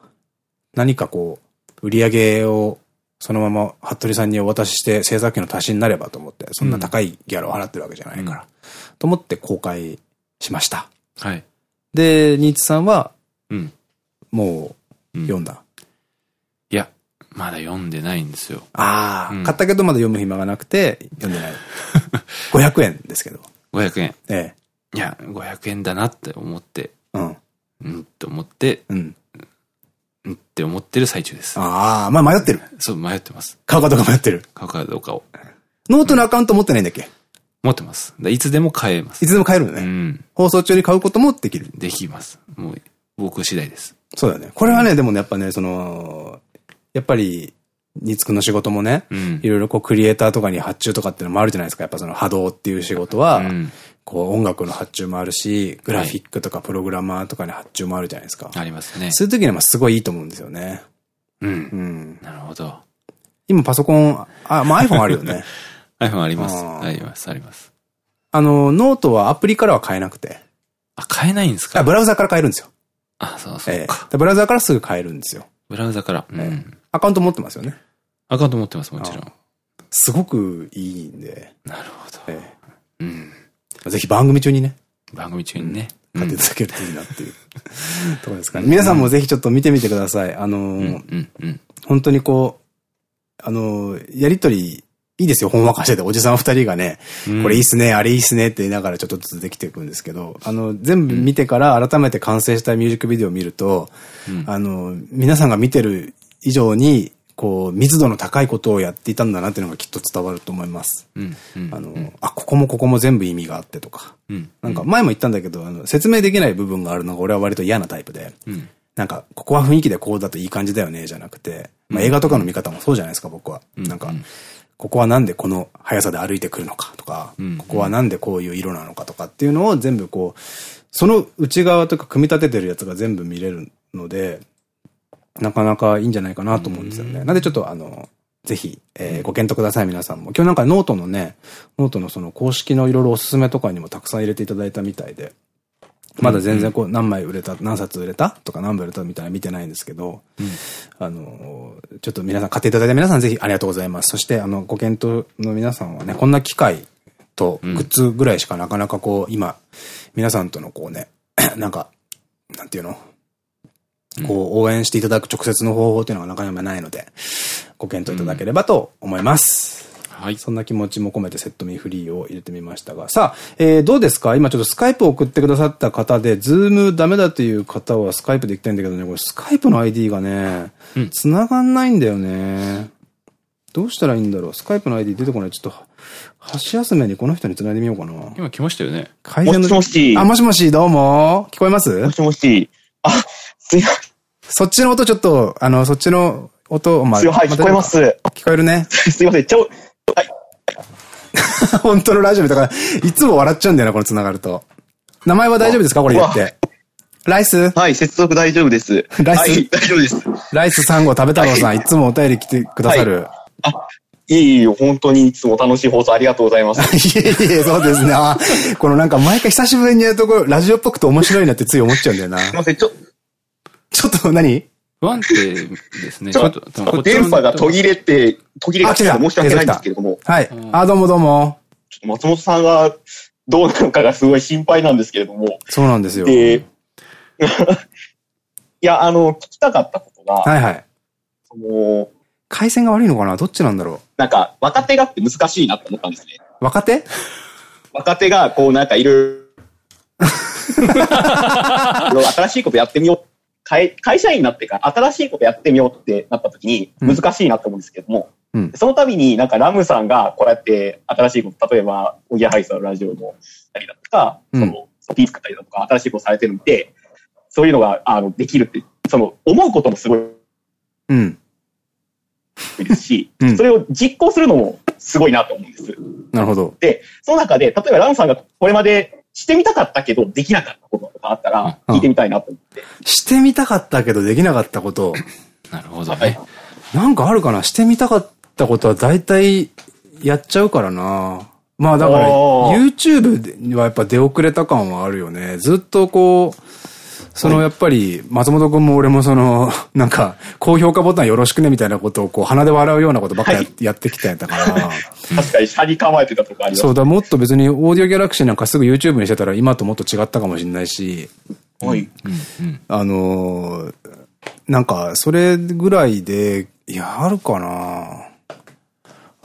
何かこう、売り上げをそのまま服部さんにお渡しして制作費の足しになればと思って、そんな高いギャラを払ってるわけじゃないから、と思って公開しました。はい。で、ニーツさんはうん。もううん読んだ。いや、まだ読んでないんですよ。ああ、うん買ったけどまだ読む暇がなくて読んでない。[laughs] 500円ですけど。500円。えいや、500円だなって思って、え。うん。うんって思って、うん。うんって思ってる最中です。ああ、まあ迷ってる。そう、迷ってます。買うかどうか迷ってる。買うかどうかを。ノートのアカウント持ってないんだっけ？持ってます。だいつでも買えます。いつでも買えるのね。うん。放送中に買うこともできる。できます。もう、僕次第です。そうだよね。これはね、でもね、やっぱね、その、やっぱり、ニツくんの仕事もね、うんいろいろこうクリエイターとかに発注とかっていうのもあるじゃないですか。やっぱその波動っていう仕事は、うんこう音楽の発注もあるし、グラフィックとかプログラマーとかに発注もあるじゃないですか。ありますね。そういう時にはすごいいいと思うんですよね。うん。うん。なるほど。今パソコン、あ、まあ iPhone あるよね。[laughs] iPhone あります。あります、あります。あの、ノートはアプリからは買えなくて。あ、買えないんですか？ブラウザから買えるんですよ。あ、そうそうか、えー。ブラウザからすぐ買えるんですよ。ブラウザから。うん。アカウント持ってますよね。アカウント持ってます、もちろん。すごくいいんで。なるほど。えー、うん。ぜひ番組中にね。番組中にね。買っていただけるといいなっていう、[laughs] ところですかね。皆さんもぜひちょっと見てみてください。あの本当にこう、あのやりとり、いいですよ、ほんわかしてて。おじさん二人がね、これいいっすね、あれいいっすねって言いながらちょっとずつできていくんですけど、あの、全部見てから改めて完成したミュージックビデオを見ると、あの、皆さんが見てる以上に、こう、密度の高いことをやっていたんだなっていうのがきっと伝わると思います。あの、あ、ここもここも全部意味があってとか。なんか前も言ったんだけど、あの、説明できない部分があるのが俺は割と嫌なタイプで。なんか、ここは雰囲気でこうだといい感じだよね、じゃなくて。まあ映画とかの見方もそうじゃないですか、僕は。なんか、ここはなんでこの速さで歩いてくるのかとか、ここはなんでこういう色なのかとかっていうのを全部こう、その内側とか組み立ててるやつが全部見れるので、なかなかいいんじゃないかなと思うんですよね。なんでちょっとあの、ぜひ、えー、ご検討ください、皆さんも。今日なんかノートのね、ノートのその公式のいろいろおすすめとかにもたくさん入れていただいたみたいで、まだ全然こう何枚売れた、何冊売れたとか何枚売れたみたいな見てないんですけど、うん、あの、ちょっと皆さん買っていただいた皆さんぜひありがとうございます。そしてあの、ご検討の皆さんはね、こんな機会とグッズぐらいしかなかなかこう、今、皆さんとのこうね、[clears throat] なんか、なんていうの？こう、応援していただく直接の方法っていうのがなかなかないので、ご検討いただければと思います。はい。そんな気持ちも込めてセットミーフリーを入れてみましたが。さあ、えー、どうですか？今ちょっとスカイプを送ってくださった方で、ズームダメだという方はスカイプで行きたいんだけどね、これスカイプの ID がね、繋がんないんだよね。どうしたらいいんだろう？スカイプの ID 出てこない。ちょっと、箸休めにこの人に繋いでみようかな。今来ましたよね。改善の。もしもし。あ、もしもし、どうも。聞こえます？もしもし。あ。そっちの音ちょっと、あの、そっちの音、まあ、はい、聞こえます。聞こえるね。すいません、ちょ、はい。[laughs] 本当のラジオだから、いつも笑っちゃうんだよな、これ繋がると。名前は大丈夫ですか？これ言って。ライス？はい、接続大丈夫です。ライス、はい、大丈夫です。ライス3号食べ太郎さん、はい、いつもお便り来てくださる？はい、あ、いいよ、本当にいつも楽しい放送ありがとうございます。[laughs] いえいえ、そうですね。あこのなんか毎回久しぶりにやるところ、ラジオっぽくて面白いなってつい思っちゃうんだよな。すいません、ちょ、ちょっと何？不安定ですね。ちょっと、電波が途切れて、途切れが来て申し訳ないんですけれども。はい。あ、どうもどうも。松本さんがどうなのかがすごい心配なんですけれども。そうなんですよ。で、[laughs] いや、あの、聞きたかったことが、はいはい。その、回線が悪いのかな？どっちなんだろう？なんか、若手がって難しいなって思ったんですね。若手？若手が、こうなんかいる、[laughs] 新しいことやってみよう会会社員になってから新しいことやってみようってなった時に難しいなと思うんですけども、うん、その度になんかラムさんがこうやって新しいこと、例えば、おぎやはぎさんのラジオのたりだとか、うん、その、ソピー作ったりだとか、新しいことされてるんで、そういうのが、あの、できるって、その、思うこともすごい。うん。ですし、うん、それを実行するのもすごいなと思うんです。なるほど。で、その中で、例えばラムさんがこれまでしてみたかったけど、できなかったこととかあったら、聞いてみたいなと思って。してみたかったけど、できなかったこと。[laughs] なるほどね。なんかあるかな？してみたかったことは大体やっちゃうからな。まあだから、YouTube はやっぱ出遅れた感はあるよね。ずっとこう、そのやっぱり、松本くんも俺もその、[laughs] なんか、高評価ボタンよろしくねみたいなことをこう鼻で笑うようなことばっかりやってきてたから。[laughs] 確かに、車に構えてたとかありますそうだ、もっと別にオーディオギャラクシーなんかすぐ YouTube にしてたら今ともっと違ったかもしれないし。はい。あのなんか、それぐらいで、いや、あるかな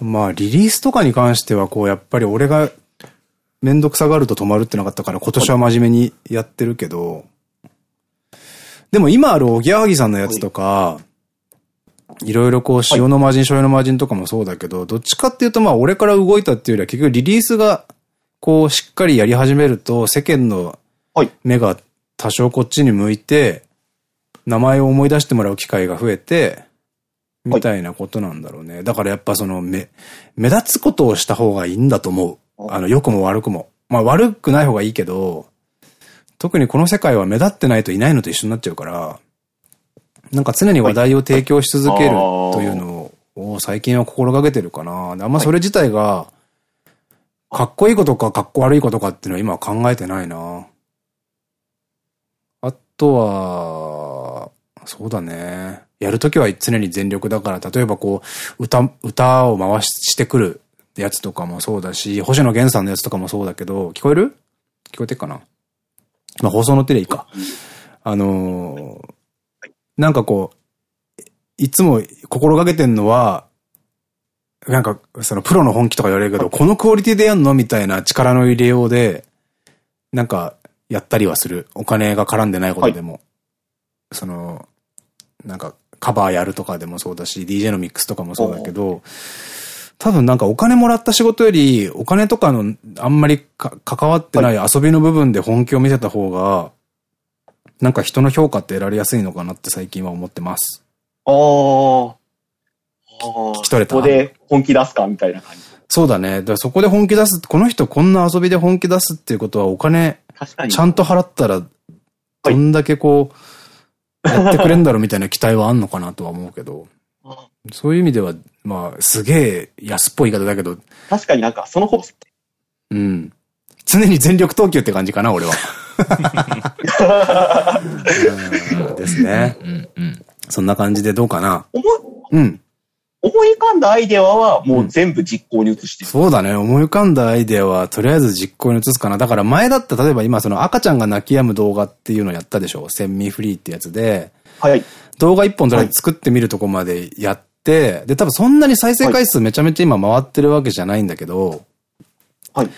まあ、リリースとかに関しては、こう、やっぱり俺が、めんどくさがると止まるってなかったから、今年は真面目にやってるけど、でも今あるおぎやはぎさんのやつとか、いろいろこう、塩の魔人、醤油の魔人とかもそうだけど、どっちかっていうとまあ俺から動いたっていうよりは結局リリースが、こう、しっかりやり始めると、世間の目が多少こっちに向いて、名前を思い出してもらう機会が増えて、みたいなことなんだろうね。だからやっぱその目、目立つことをした方がいいんだと思う。あの、良くも悪くも。まあ悪くない方がいいけど、特にこの世界は目立ってないといないのと一緒になっちゃうから、なんか常に話題を提供し続けるというのを最近は心がけてるかな。あんまそれ自体が、かっこいいことかかっこ悪いことかっていうのは今は考えてないな。あとは、そうだね。やるときは常に全力だから、例えばこう、歌、歌を回してくるやつとかもそうだし、星野源さんのやつとかもそうだけど、聞こえる？聞こえてっかな？まあ放送のテレビか。あのー、なんかこう、いつも心がけてんのは、なんか、そのプロの本気とか言われるけど、このクオリティでやんのみたいな力の入れようで、なんか、やったりはする。お金が絡んでないことでも。はい、その、なんか、カバーやるとかでもそうだし、DJ のミックスとかもそうだけど、多分なんかお金もらった仕事より、お金とかのあんまり関わってない遊びの部分で本気を見せた方が、なんか人の評価って得られやすいのかなって最近は思ってます。ああ。聞き取れた？ここで本気出すかみたいな感じ。そうだね。だからそこで本気出す。この人こんな遊びで本気出すっていうことはお金、ちゃんと払ったら、どんだけこう、やってくれんだろうみたいな期待はあんのかなとは思うけど。そういう意味では、まあ、すげえ安っぽい言い方だけど。確かになんか、そのほうん。常に全力投球って感じかな、俺は。ですね。そんな感じでどうかな。うん。思い浮かんだアイデアはもう全部実行に移して、うん、そうだね。思い浮かんだアイデアはとりあえず実行に移すかな。だから前だった例えば今その赤ちゃんが泣き止む動画っていうのをやったでしょ。センミフリーってやつで。はい。動画一本とりあえず作ってみるとこまでやって、で、多分そんなに再生回数めちゃめちゃ今回ってるわけじゃないんだけど、はい。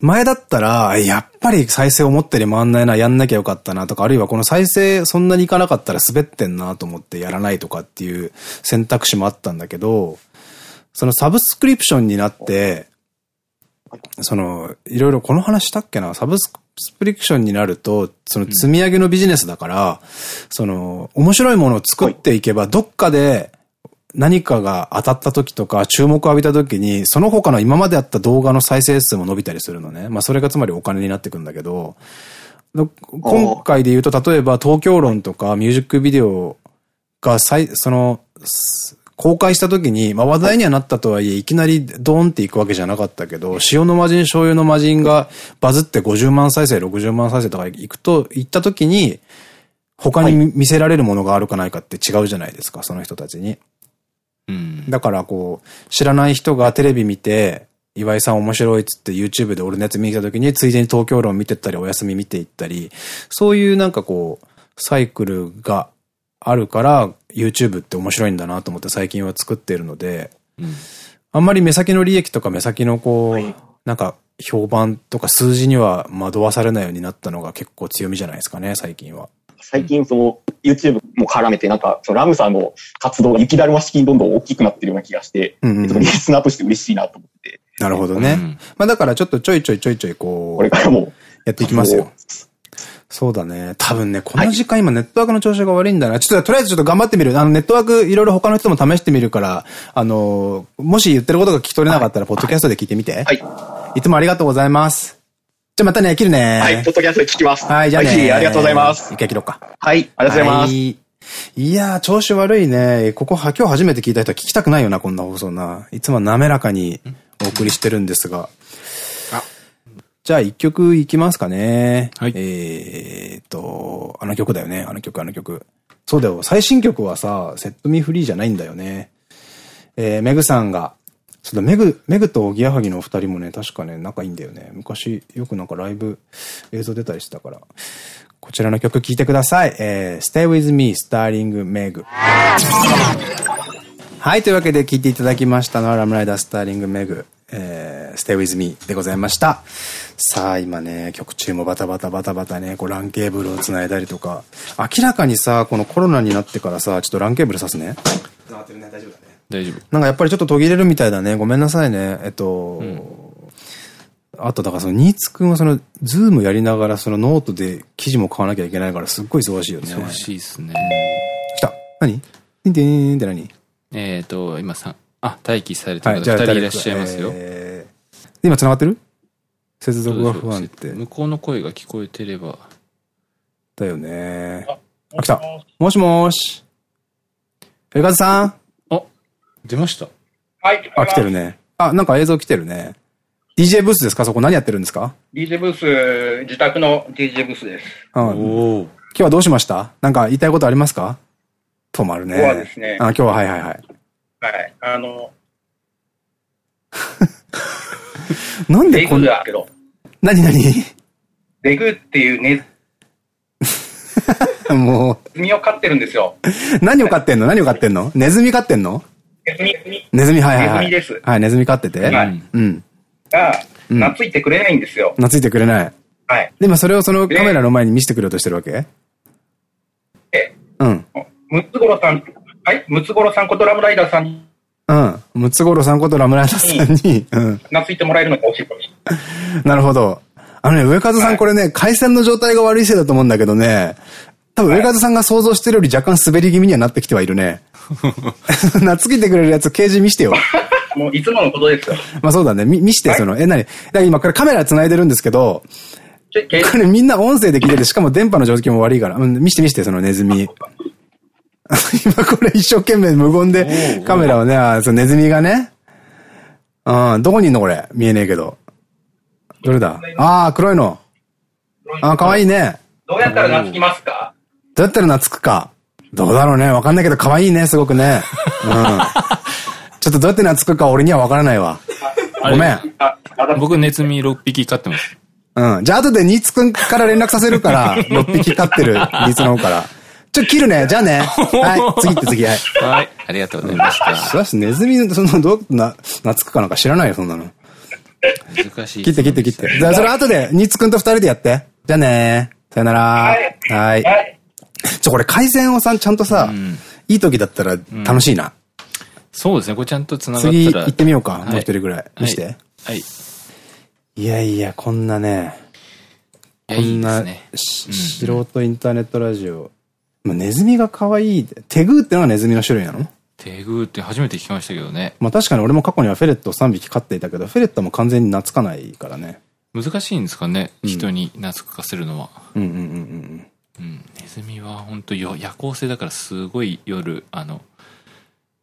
前だったら、やっぱり再生思ったより回んないな、やんなきゃよかったなとか、あるいはこの再生そんなにいかなかったら滑ってんなと思ってやらないとかっていう選択肢もあったんだけど、そのサブスクリプションになって、その、いろいろこの話したっけな？サブスクリプションになると、その積み上げのビジネスだから、その、面白いものを作っていけば、どっかで、何かが当たった時とか注目を浴びた時に、その他の今まであった動画の再生数も伸びたりするのね。まあそれがつまりお金になってくんだけど、今回で言うと例えば東京論とかミュージックビデオが最、その、公開した時に、まあ話題にはなったとはいえ、いきなりドーンっていくわけじゃなかったけど、塩の魔人、醤油の魔人がバズって50万再生、60万再生とかいくと、行った時に、他に見せられるものがあるかないかって違うじゃないですか、その人たちに。うん、だからこう、知らない人がテレビ見て、岩井さん面白いっつって YouTube で俺のやつ見た時に、ついでに東京論見てったり、お休み見ていったり、そういうなんかこう、サイクルがあるから、YouTube って面白いんだなと思って最近は作ってるので、うん、あんまり目先の利益とか目先のこう、はい、なんか評判とか数字には惑わされないようになったのが結構強みじゃないですかね、最近は。最近その YouTube も絡めてなんかそのラムさんの活動が雪だるま式にどんどん大きくなってるような気がして、リスナーとして嬉しいなと思って。なるほどね。うん、まあだからちょっとちょいちょいちょいちょいこう、これからもやっていきますよ。そうだね。多分ね、この時間今ネットワークの調子が悪いんだな。ちょっととりあえずちょっと頑張ってみる。あの、ネットワークいろいろ他の人も試してみるから、あの、もし言ってることが聞き取れなかったら、ポッドキャストで聞いてみて。はい。いつもありがとうございます。じゃあまたね、切るね。はい、ポッドキャストで聞きます。はい、じゃあね。はい、ありがとうございます。一回切ろうか。はい、ありがとうございます。はいいやー、調子悪いね。ここは、今日初めて聞いた人は聞きたくないよな、こんな放送な。いつも滑らかにお送りしてるんですが。じゃあ一曲いきますかね。はい。えっと、あの曲だよね。あの曲、あの曲。そうだよ。最新曲はさ、セットミーフリーじゃないんだよね。えー、メグさんが、そうだ、メグ、メグとおぎやはぎのお二人もね、確かね、仲いいんだよね。昔、よくなんかライブ映像出たりしてたから。こちらの曲聴いてください。えー、Stay With Me, Starring Meg。はい、というわけで聴いていただきましたのはラムライダースターリングメグ。えー、Stay With Me でございました。さあ、今ね、曲中もバタバタバタバタね、こう LAN ケーブルを繋いだりとか、明らかにさ、このコロナになってからさ、ちょっと LAN ケーブル挿すね。繋がってるね、大丈夫だね。大丈夫。なんかやっぱりちょっと途切れるみたいだね。ごめんなさいね。えっと、うん、あとだからその、ニーツくんはその、ズームやりながらそのノートで記事も買わなきゃいけないからすっごい忙しいよね。忙しいっすね。来た何？てんてんって何？えっと、今さ、あ、待機されてる方2人いらっしゃいますよ。えー、今繋がってる？接続が不安定。向こうの声が聞こえてれば。だよね。あ、来た。もしもーし。えかずさん？あ、出ました。はい。あ、来てるね。あ、なんか映像来てるね。DJ ブースですか？そこ何やってるんですか？DJ ブース、自宅の DJ ブースです。うん。お今日はどうしました？なんか言いたいことありますか？止まるね。今日はですねあ、今日ははいはいはい。はい。あの、[laughs] なんでこんな、だけど、何何？デグっていう [laughs] ネもズミを飼ってるんですよ。う、何を飼ってんの？何を飼ってんの？ネズミ飼ってんの？ネズミ、ネズミ？はいはいはい。ネズミですはい、ネズミ飼ってて。はいうん。が、うん懐いてくれないんですよ。懐いてくれない。はい。で、今それをそのカメラの前に見せてくれようとしてるわけ？で、うん。ムツゴロウさん、はいムツゴロウさんことラムライダーさんにうん。ムツゴロウさんことラムライダーさんに、うん。懐いてもらえるのが欲しいかもしれない。なるほど。あのね、上和さんこれね、回線の状態が悪いせいだと思うんだけどね、多分上和さんが想像してるより若干滑り気味にはなってきてはいるね。[laughs] 懐いてくれるやつ、掲示見してよ。もういつものことですよ。まあそうだね。み見して、その、え、なにだ今これカメラ繋いでるんですけど、これみんな音声で聞いてて、しかも電波の状況も悪いから、うん、見して見して、そのネズミ。[laughs] 今これ一生懸命無言でカメラをね、あそのネズミがね。うん、どこにいんのこれ？見えねえけど。どれだ？ああ、黒いの。ああ、かわいいね。どうやったら懐きますか？どうやったら懐くか？どうだろうね。わかんないけど、可愛いね、すごくね。うん。[laughs] ちょっとどうやって懐くか俺にはわからないわ。ごめん。僕、ネズミ6匹飼ってます。うん。じゃあ後でニーツくんから連絡させるから、[laughs] 6匹飼ってるニーツの方から。ちょ、切るね。[laughs] じゃあね。はい。[laughs] 次って次。はい。はい。ありがとうございました。しかし、ネズミ、その、どう、な、懐くかなんか知らないよ、そんなの。難しい。切って切って切って。じゃあ、それ後で、ニーツくんと二人でやって。じゃあね。さよなら。はいはい。はい。ちょ、これ回線をさ、ちゃんとさ、いい時だったら楽しいな。そうですね。これちゃんと繋がったら。次行ってみようか。はいもう一人ぐらい。見して。はい。いいやいや、こんなね、や、こんないいですね。し素人インターネットラジオ。まあネズミが可愛い。テグーってのがネズミの種類なの？テグーって初めて聞きましたけどね。まあ確かに俺も過去にはフェレットを3匹飼っていたけど、フェレットも完全に懐かないからね。難しいんですかね。人に懐かせるのは。うんうんうんうん。うん。ネズミは本当よ夜行性だからすごい夜、あの、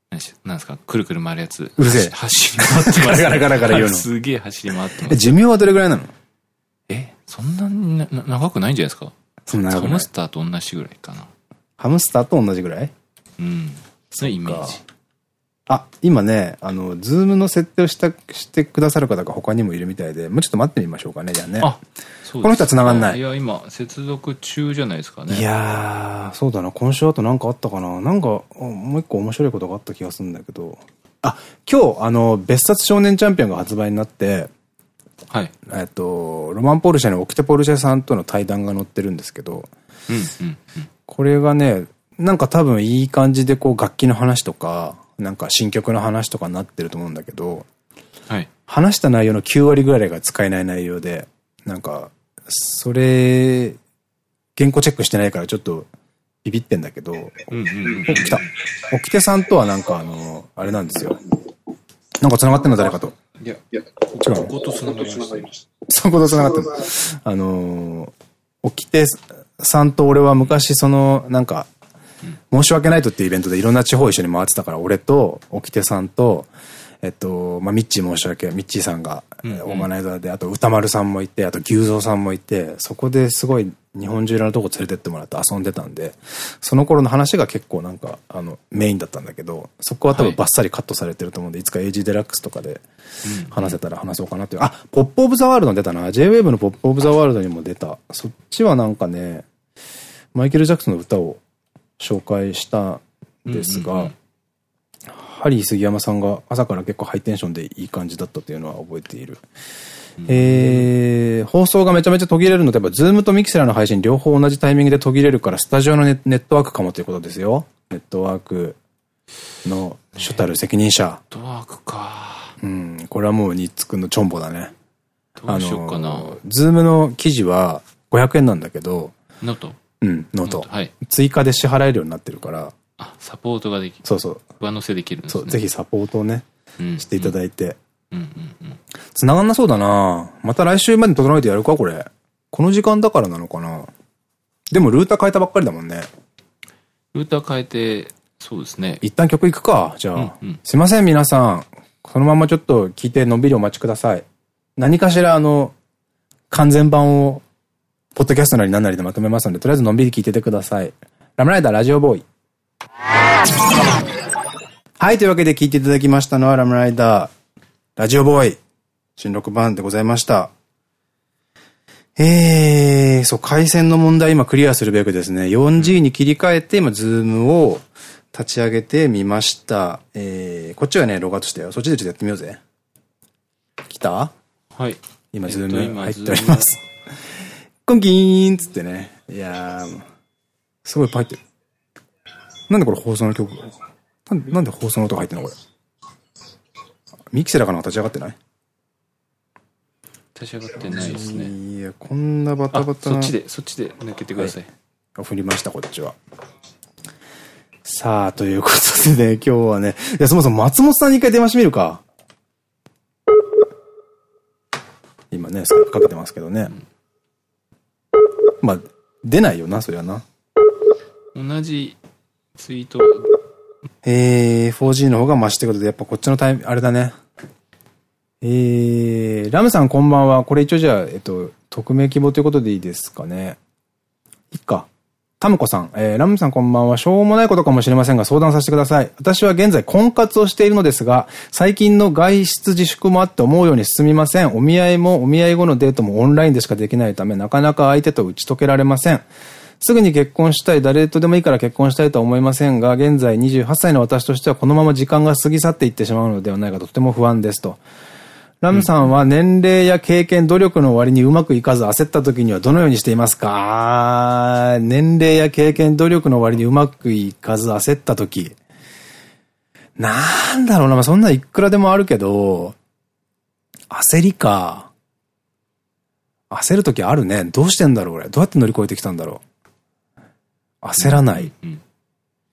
何しなんですか、くるくる回るやつ。うるせえ走走り回ってます。ガラガラガラガラ言うの [laughs] すげえ走り回ってまえ、す。寿命はどれぐらいなの？え、そんなになな長くないんじゃないですか？そんな長くないハムスターと同じぐらいかな。ハムスターと同じぐらい？うん。そのイメージ。あ、今ね、あの、ズームの設定をした、してくださる方が他にもいるみたいで、もうちょっと待ってみましょうかね、じゃあね。あ、そうですこの人は繋がんないいや、今、接続中じゃないですかね。いやー、そうだな。今週あとなんかあったかな。なんか、おもう一個面白いことがあった気がするんだけど。あ、今日、あの、別冊少年チャンピオンが発売になって、はい。えっと、ロマンポルシェのオキテポルシェさんとの対談が載ってるんですけど、うん、うん、うん。これがね、なんか多分いい感じでこう楽器の話とか、なんか新曲の話とかになってると思うんだけど、はい。話した内容の9割ぐらいが使えない内容で、なんか、それ、原稿チェックしてないからちょっとビビってんだけど、うん、うん、うん。お、来た。おきてさんとはなんかあの、あれなんですよ。なんか繋がってんの誰かと。いや、違うの？ここと繋がりました。そこと繋がってんの。あのー、おきてさんと俺は昔その、なんか、申し訳ないとっていうイベントでいろんな地方一緒に回ってたから、俺と、おきてさんと、えっと、まあ、ミッチー申し訳、ミッチーさんが、オーガナイザーで、あと歌丸さんもいて、あと牛蔵さんもいて、そこですごい日本中いろんなとこ連れてってもらって遊んでたんで、その頃の話が結構なんか、あの、メインだったんだけど、そこは多分バッサリカットされてると思うんで、いつか AG デラックスとかで話せたら話そうかなっていう。あ、ポップオブザワールドに出たな。J-Wave のポップオブザワールドにも出た。そっちはなんかね、マイケル・ジャクソンの歌を紹介したんですがハリー杉山さんが朝から結構ハイテンションでいい感じだったというのは覚えている。えー、放送がめちゃめちゃ途切れるので、やっぱズームと Mixlr の配信両方同じタイミングで途切れるから、スタジオのネネットワークかもということですよ。ネットワークの主たる責任者。ネットワークか。うん、これはもうニッツくんのチョンボだね。どうしようかな。の Zoom の記事は500円なんだけど、 note？うん、 note。はい。追加で支払えるようになってるから、あ、サポートができる。そうそう。上乗せできるんですね。そう、ぜひサポートをね、うんしていただいて。繋がんなそうだなまた来週まで整えてやるかこれ。この時間だからなのかなでもルーター変えたばっかりだもんね。ルーター変えて、そうですね。一旦曲いくか、じゃあ。うんうんすいません、皆さん。そのままちょっと聞いてのんびりお待ちください。何かしらあの、完全版を、ポッドキャストなり何なりでまとめますので、とりあえずのんびり聞いててください。ラムライダーラジオボーイ。はい、というわけで聞いていただきましたのはラムライダー、ラジオボーイ、新録版でございました。えー、そう、回線の問題今クリアするべくですね、4G に切り替えて、今、 Zoom を立ち上げてみました。えー、こっちはね、ログアウトしたよ。そっちでちょっとやってみようぜ。来た？はい。今、 Zoom 入っております。コンキーンっつってね。いやー、すごいいっぱい入ってる。なんでこれ放送の曲？なんでなんで放送の音が入ってんのこれ？ミキセラかなんか立ち上がってない？立ち上がってないですね。いや、こんなバタあ、バタな。そっちで、そっちで抜けてください。振りました、こっちは。さあ、ということでね、[laughs] 今日はね、いや、そもそも松本さんに一回電話してみるか。今ね、スカイプかけてますけどね。まあ、出ないよな、そりゃな。同じツイート、えー、4G の方が増しってことで、やっぱこっちのタイム、あれだね。えー、ラムさんこんばんは。これ一応じゃあ、えっと、匿名希望ということでいいですかね。いっか。タムコさん、えー、ラムさんこんばんは。しょうもないことかもしれませんが相談させてください。私は現在婚活をしているのですが、最近の外出自粛もあって思うように進みません。お見合いもお見合い後のデートもオンラインでしかできないため、なかなか相手と打ち解けられません。すぐに結婚したい、誰とでもいいから結婚したいとは思いませんが、現在28歳の私としてはこのまま時間が過ぎ去っていってしまうのではないかととても不安ですと。ラムさんは年齢や経験、努力の割にうまくいかず焦った時にはどのようにしていますか？年齢や経験、努力の割にうまくいかず焦った時。なんだろうな、まあ、そんないくらでもあるけど、焦りか。焦る時あるね。どうしてんだろう、俺。どうやって乗り越えてきたんだろう。焦らない。うん。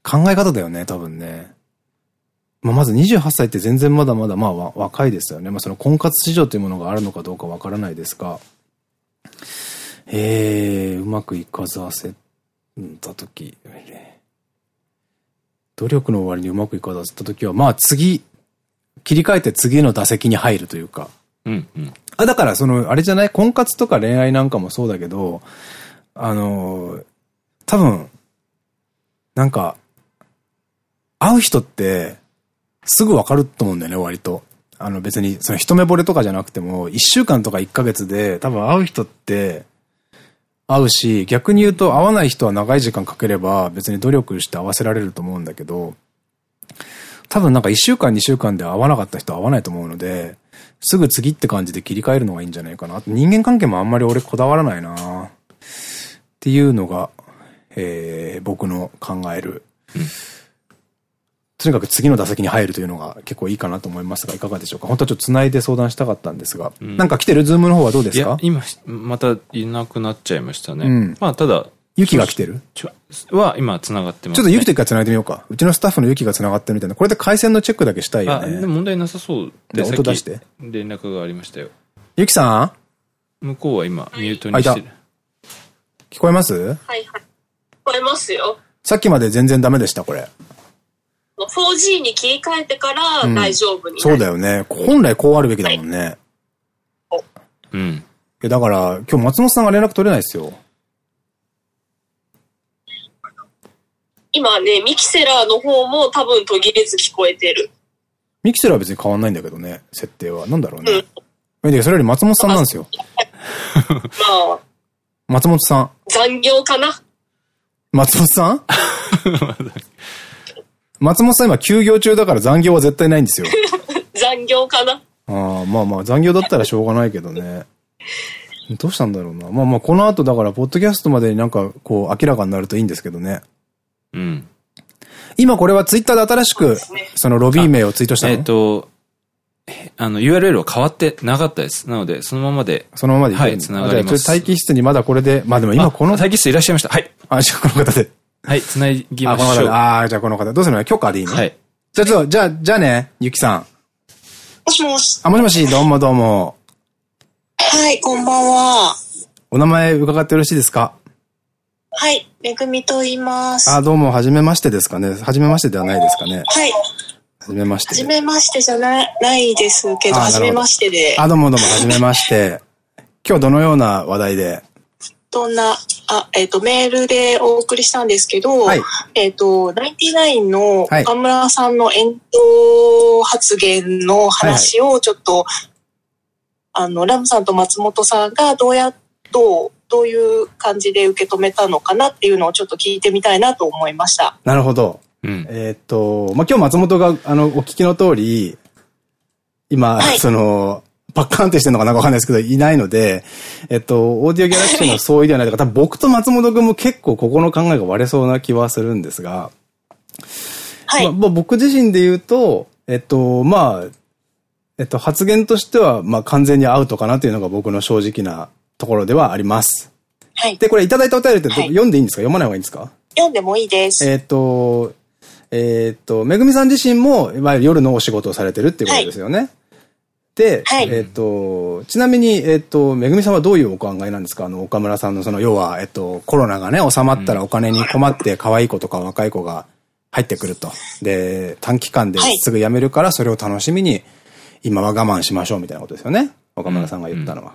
考え方だよね、多分ね。まあ、まず28歳って全然まだまだまあわ若いですよね。まあその婚活市場というものがあるのかどうかわからないですが。えー、うまくいかず焦った時。努力の割にうまくいかず焦った時は、まあ次、切り替えて次の打席に入るというか。うんうん。あ、だからその、あれじゃない？婚活とか恋愛なんかもそうだけど、あのー、多分、なんか、会う人って、すぐわかると思うんだよね、割と。あの別に、その一目惚れとかじゃなくても、一週間とか一ヶ月で、多分会う人って、会うし、逆に言うと会わない人は長い時間かければ別に努力して合わせられると思うんだけど、多分なんか一週間二週間で会わなかった人は会わないと思うので、すぐ次って感じで切り替えるのがいいんじゃないかな。あと人間関係もあんまり俺こだわらないなっていうのが、えー、僕の考える。とにかく次の打席に入るというのが結構いいかなと思いますが、いかがでしょうか？本当はちょっと繋いで相談したかったんですが。うんなんか来てるズームの方はどうですか？いや、今、またいなくなっちゃいましたね。うんまあ、ただ、ユキが来てる？ちょは今繋がってます、ね。ちょっとユキと一回繋いでみようか。うちのスタッフのユキが繋がってるみたいな。これで回線のチェックだけしたいよあ、で問題なさそうで、音出して連絡がありましたよ。ユキさん？向こうは今、ミュートにしてる。聞こえます？はいはい。聞こえますよ。さっきまで全然ダメでした、これ。4G に切り替えてからうん大丈夫になる。そうだよね。本来こうあるべきだもんね。うん。いや、だから、今日松本さんが連絡取れないですよ。今ね、ミキセラの方も多分途切れず聞こえてる。ミキセルは別に変わんないんだけどね、設定は。なんだろうね。いやそれより松本さんなんですよ。[laughs] まあ、[laughs] 松本さん。残業かな松本さん？[laughs] 松本さん今休業中だから残業は絶対ないんですよ。[laughs] 残業かなああ、まあまあ残業だったらしょうがないけどね。どうしたんだろうな。まあまあこの後だから、ポッドキャストまでになんかこう明らかになるといいんですけどね。うん。今これはツイッターで新しく、そのロビー名をツイートしたの？えっ、と、えあの、URL は変わってなかったです。なので、そのままで。そのままではい繋がります待機室にまだこれで、まあでも今この、あ待機室いらっしゃいました。はい。あ、じゃあこの方で。はい、繋ぎあ、ましょう。この方で。ああ、じゃあこの方。どうするの？許可でいいの？はい。じゃあちょっと、じゃあ、じゃあね、ゆきさん。もしもし。あ、もしもし、どうもどうも。はい、こんばんは。お名前伺ってよろしいですか？はい、めぐみと言います。あ、どうも、はじめましてですかね。はじめましてではないですかね。はい、はじめましてはじめましてじゃないないですけど、あはじめましてで。あ、どうもどうも、はじめまして。今日どのような話題で？どんな、あ、えっ、と、メールでお送りしたんですけど、はいえっ、と、ナインティナインのはい岡村さんの炎上発言の話をちょっと、あの、ラムさんと松本さんがどうや、どう、どういう感じで受け止めたのかなっていうのをちょっと聞いてみたいなと思いました。なるほど。うん。えーっと、まあ、今日松本が、あの、お聞きの通り、今、はいその、パッカーンってしてるのかなんかわかんないですけど、いないので、えっと、オーディオギャラクシーの相違ではないとか、多分僕と松本くんも結構ここの考えが割れそうな気はするんですが、はい。まあまあ僕自身で言うと、えっと、まあ、えっと、発言としては、まあ完全にアウトかなというのが僕の正直なところではあります。はい。で、これいただいたお便りってはい読んでいいんですか？読まない方がいいんですか？読んでもいいです。えっと、えっと、めぐみさん自身も、いわゆる夜のお仕事をされてるっていうことですよね。で、はいえっと、ちなみに、えっと、めぐみさんはどういうお考えなんですか？あの、岡村さんのその、要は、えっと、コロナがね、収まったらお金に困って、可愛い子とか若い子が入ってくると。で、短期間ですぐ辞めるから、それを楽しみに、今は我慢しましょうみたいなことですよね。岡村さんが言ったのは。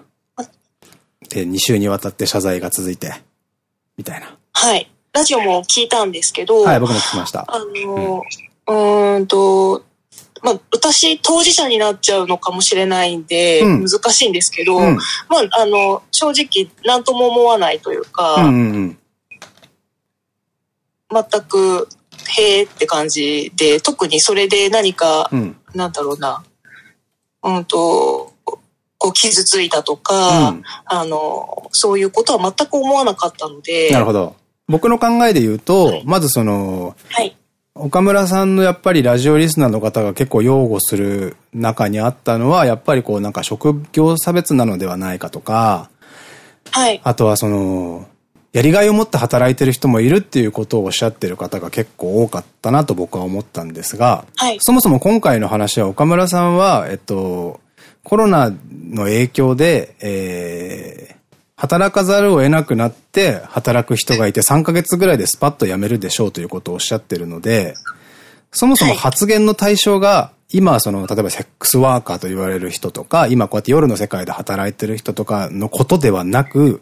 で、2週にわたって謝罪が続いて、みたいな。はい。ラジオも聞いたんですけど、はい、僕も聞きました。あの、うーんと、まあ、私、当事者になっちゃうのかもしれないんで、うん難しいんですけど、うんまあ、あの、正直、なんとも思わないというか、うんうんうん。全く、へーって感じで、特にそれで何か、うん。なんだろうな、うんと、こう傷ついたとか、うんあの、そういうことは全く思わなかったので、なるほど。僕の考えで言うと、はいまずその、はい。岡村さんのやっぱりラジオリスナーの方が結構擁護する中にあったのは、やっぱりこうなんか職業差別なのではないかとか、はい。あとはその、やりがいを持って働いてる人もいるっていうことをおっしゃってる方が結構多かったなと僕は思ったんですが、はい。そもそも今回の話は岡村さんは、えっと、コロナの影響で、えー、働かざるを得なくなって働く人がいて3ヶ月ぐらいでスパッと辞めるでしょうということをおっしゃってるので、そもそも発言の対象が、今その、例えばセックスワーカーと言われる人とか、今こうやって夜の世界で働いてる人とかのことではなく、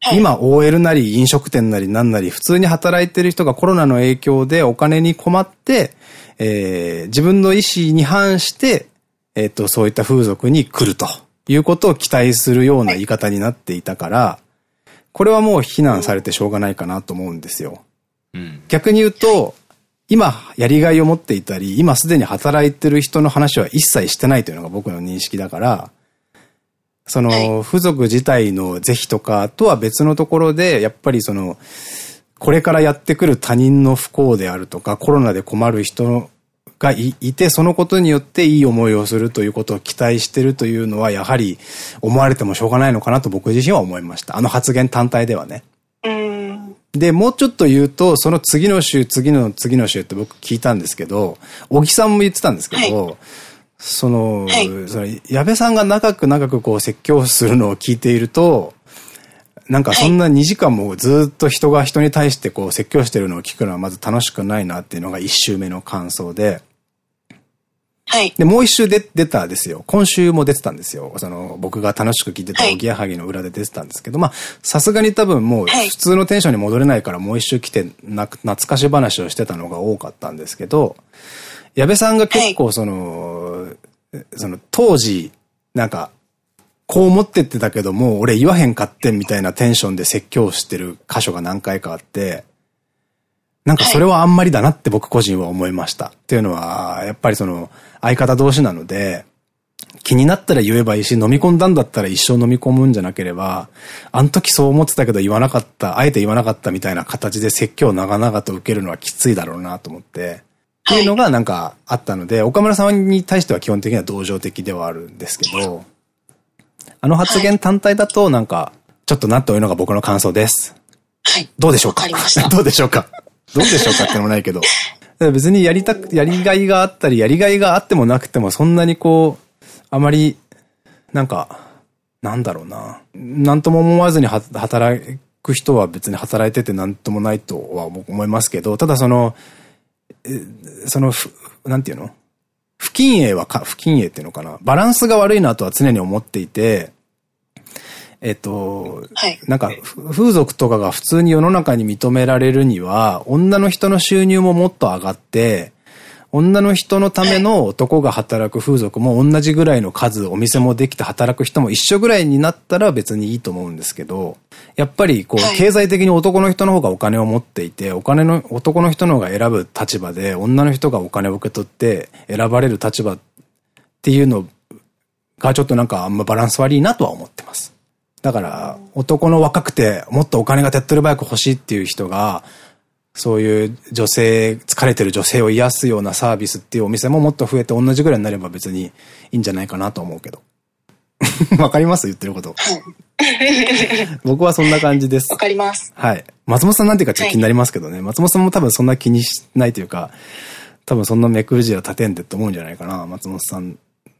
はい。今 OL なり飲食店なりなんなり普通に働いてる人がコロナの影響でお金に困って、えー自分の意思に反して、えっ、と、そういった風俗に来るということを期待するような言い方になっていたから、これはもう非難されてしょうがないかなと思うんですよ。うん。逆逆に言うと、今やりがいを持っていたり、今すでに働いてる人の話は一切してないというのが僕の認識だから、その、は付属自体の是非とかとは別のところで、やっぱりその、これからやってくる他人の不幸であるとか、コロナで困る人がいいて、そのことによっていい思いをするということを期待してるというのは、やはり思われてもしょうがないのかなと僕自身は思いました。あの発言単体ではね。うーん。で、もうちょっと言うと、その次の週、次の次の週って僕聞いたんですけど、小木さんも言ってたんですけど、その、はいその、矢部さんが長く長くこう説教するのを聞いていると、なんかそんな2時間もずっと人が人に対してこう説教してるのを聞くのはまず楽しくないなっていうのが1週目の感想で、はい。で、もう一週で出たですよ。今週も出てたんですよ。その、僕が楽しく聞いてたはいおぎやはぎの裏で出てたんですけど、まあ、さすがに多分もうはい普通のテンションに戻れないからもう一週来てな、懐かし話をしてたのが多かったんですけど、矢部さんが結構その、その、当時、なんか、こう思ってってたけども、俺言わへんかってんみたいなテンションで説教してる箇所が何回かあって、なんかそれはあんまりだなって僕個人は思いました。っていうのは、やっぱりその、相方同士なので、気になったら言えばいいし、飲み込んだんだったら一生飲み込むんじゃなければ、あの時そう思ってたけど言わなかった、あえて言わなかったみたいな形で説教を長々と受けるのはきついだろうなと思って、っていうのがなんかあったので、岡村さんに対しては基本的には同情的ではあるんですけど、あの発言単体だとなんか、ちょっとなっておいうのが僕の感想です。はい。どうでしょうか？[laughs] どうでしょうか？どうでしょうかってのもないけど。[laughs] 別にやりたく、やりがいがあったり、やりがいがあってもなくても、そんなにこう、あまり、なんか、なんだろうな。なんとも思わずに働く人は別に働いててなんともないとは思いますけど、ただその、その、なんていうの？不禁営はか、不禁営っていうのかな。バランスが悪いなとは常に思っていて、えっと、はい、なんか、風俗とかが普通に世の中に認められるには、女の人の収入ももっと上がって、女の人のための男が働く風俗も同じぐらいの数、お店もできて働く人も一緒ぐらいになったら別にいいと思うんですけど、やっぱりこう、経済的に男の人の方がお金を持っていて、お金の、男の人の方が選ぶ立場で、女の人がお金を受け取って選ばれる立場っていうのがちょっとなんかあんまバランス悪いなとは思ってます。だから、男の若くてもっとお金が手っ取り早く欲しいっていう人が、そういう女性、疲れてる女性を癒すようなサービスっていうお店ももっと増えて同じぐらいになれば別にいいんじゃないかなと思うけど。[laughs] わかります？言ってること。[laughs] 僕はそんな感じです。わかります。はい。松本さんなんていうかちょっと気になりますけどね。はい、松本さんも多分そんな気にしないというか、多分そんなめくるじは立てんでって思うんじゃないかな。松本さん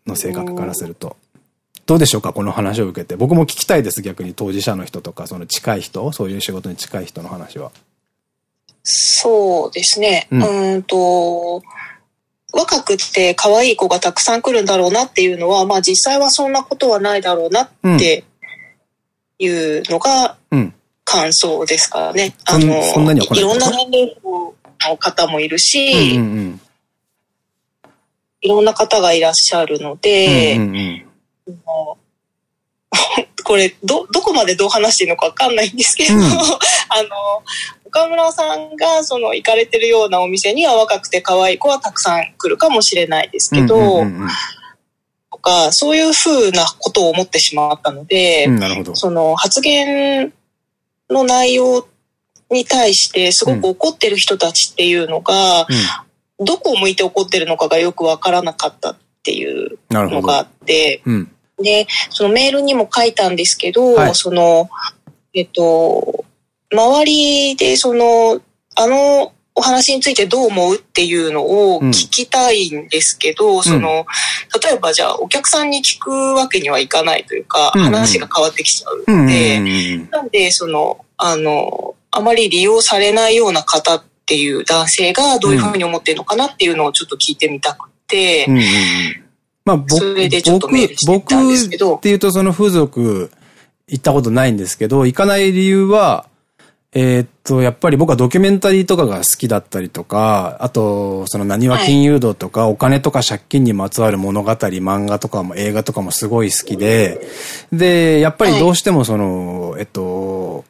の性格からすると。どうでしょうかこの話を受けて。僕も聞きたいです、逆に当事者の人とか、その近い人、そういう仕事に近い人の話は。そうですね。うん、うんと、若くて可愛い子がたくさん来るんだろうなっていうのは、まあ実際はそんなことはないだろうなっていうのが感想ですからね。うん、あの、そんなにいろんな年齢の方もいるし、いろんな方がいらっしゃるので、[laughs] これ、ど、どこまでどう話していいのかわかんないんですけど、うん、[laughs] あの、岡村さんがその行かれてるようなお店には若くて可愛い子はたくさん来るかもしれないですけど、とか、そういうふうなことを思ってしまったので、うん、その発言の内容に対してすごく怒ってる人たちっていうのが、うん、どこを向いて怒ってるのかがよくわからなかったっていうのがあって、で、そのメールにも書いたんですけど、はい、その、えっと、周りでその、あのお話についてどう思うっていうのを聞きたいんですけど、うん、その、例えばじゃあお客さんに聞くわけにはいかないというか、うんうん、話が変わってきちゃうので、なんでその、あの、あまり利用されないような方っていう男性がどういうふうに思ってるのかなっていうのをちょっと聞いてみたくて、うんうんまあ僕、それでちょっとメールしてたんですけど。僕っていうとその風俗行ったことないんですけど、行かない理由は、えー、っと、やっぱり僕はドキュメンタリーとかが好きだったりとか、あと、その何は金融道とか、お金とか借金にまつわる物語、漫画とかも映画とかもすごい好きで、で、やっぱりどうしてもその、えっと、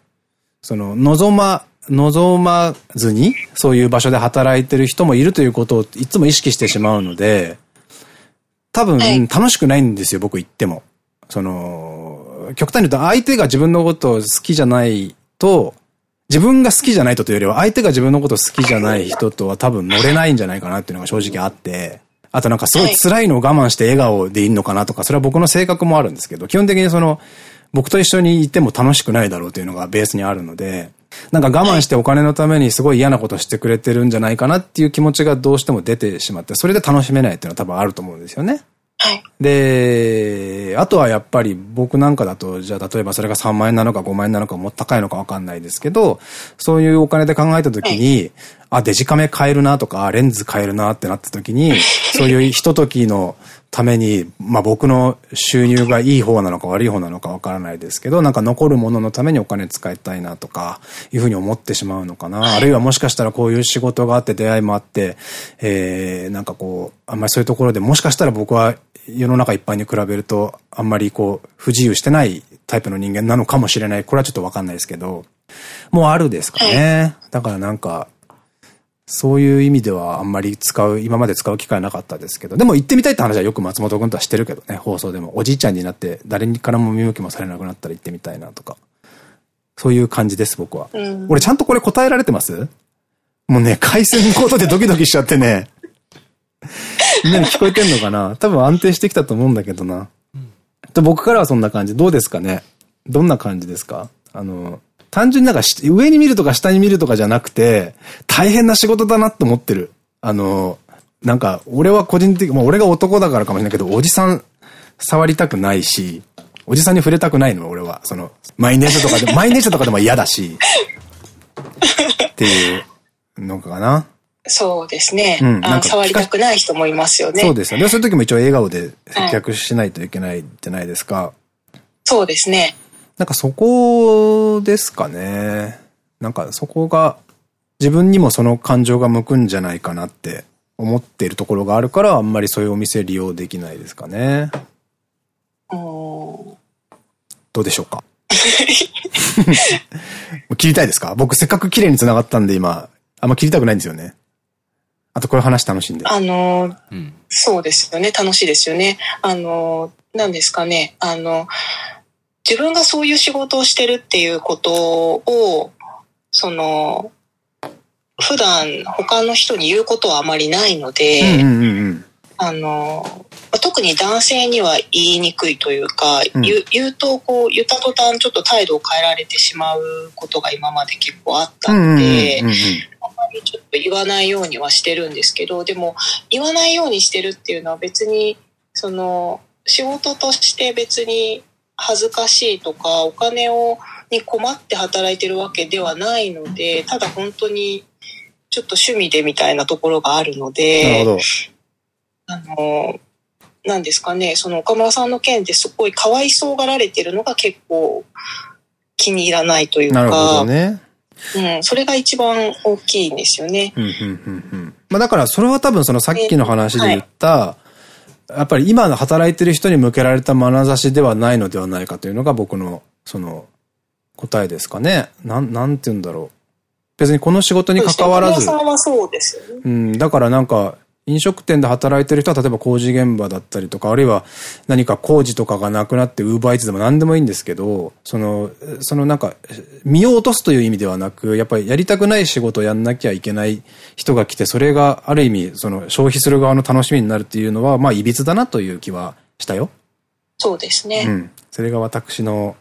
その、望ま、望まずに、そういう場所で働いてる人もいるということをいつも意識してしまうので、多分、楽しくないんですよ、僕言っても。その、極端に言うと相手が自分のことを好きじゃないと、自分が好きじゃないとというよりは、相手が自分のこと好きじゃない人とは多分乗れないんじゃないかなっていうのが正直あって、あとなんかすごい辛いのを我慢して笑顔でいいのかなとか、それは僕の性格もあるんですけど、基本的にその、僕と一緒にいても楽しくないだろうというのがベースにあるので、なんか我慢してお金のためにすごい嫌なことしてくれてるんじゃないかなっていう気持ちがどうしても出てしまって、それで楽しめないっていうのは多分あると思うんですよね。はい。で、あとはやっぱり僕なんかだと、じゃあ例えばそれが3万円なのか5万円なのかもっと高いのかわかんないですけど、そういうお金で考えた時に、はい、あ、デジカメ買えるなとか、レンズ買えるなってなった時に、[laughs] そういうひとときのために、まあ僕の収入がいい方なのか悪い方なのかわからないですけど、なんか残るもののためにお金使いたいなとか、いうふうに思ってしまうのかな。はい、あるいはもしかしたらこういう仕事があって出会いもあって、えー、なんかこう、あんまりそういうところでもしかしたら僕は世の中一般に比べると、あんまりこう、不自由してないタイプの人間なのかもしれない。これはちょっとわかんないですけど、もうあるですかね。だからなんか、そういう意味ではあんまり使う、今まで使う機会なかったですけど、でも行ってみたいって話はよく松本君とはしてるけどね、放送でも。おじいちゃんになって誰にからも見向きもされなくなったら行ってみたいなとか。そういう感じです、僕は。うん、俺ちゃんとこれ答えられてます？もうね、回線のことでドキドキしちゃってね。みんなに聞こえてんのかな？多分安定してきたと思うんだけどな。うん、僕からはそんな感じ。どうですかね？どんな感じですか？あの、単純になんか上に見るとか下に見るとかじゃなくて、大変な仕事だなって思ってる。あの、なんか、俺は個人的、もう俺が男だからかもしれないけど、おじさん触りたくないし、おじさんに触れたくないの、俺は。その、満員電車とかで、満員電車とかでも嫌だし、っていうのかな。そうですね。うん、なんか触りたくない人もいますよね。そうですよね。そういう時も一応笑顔で接客しないといけないじゃないですか。そうですね。なんかそこですかね。なんかそこが自分にもその感情が向くんじゃないかなって思っているところがあるから、あんまりそういうお店利用できないですかね。どうでしょうか？[laughs] 切りたいですか？僕せっかく綺麗に繋がったんで今、あんま切りたくないんですよね。あとこれ話楽しんで。あの、うん、そうですよね。楽しいですよね。あの、何ですかね。あの、自分がそういう仕事をしてるっていうことを、その、普段他の人に言うことはあまりないので、あの、特に男性には言いにくいというか、うん、言うとこう言った途端ちょっと態度を変えられてしまうことが今まで結構あったので、りちょっと言わないようにはしてるんですけどでも言わないようにしてるっていうのは別にその仕事として別に恥ずかしいとかお金をに困って働いてるわけではないのでただ本当にちょっと趣味でみたいなところがあるのであのなんですかねその岡村さんの件ですごいかわいそうがられてるのが結構気に入らないというか。なるほどねうん、それが一番大きいんですよね。まあだからそれは多分そのさっきの話で言った、はい、やっぱり今の働いてる人に向けられた眼差しではないのではないかというのが僕のその答えですかね。なん、なんて言うんだろう。別にこの仕事に関わらず。うですよね。うん、だからなんか、飲食店で働いてる人は例えば工事現場だったりとか、あるいは何か工事とかがなくなってウーバーイーツでも何でもいいんですけど、その、そのなんか、身を落とすという意味ではなく、やっぱりやりたくない仕事をやんなきゃいけない人が来て、それがある意味、その消費する側の楽しみになるっていうのは、まあ、歪だなという気はしたよ。そうですね。うん。それが私の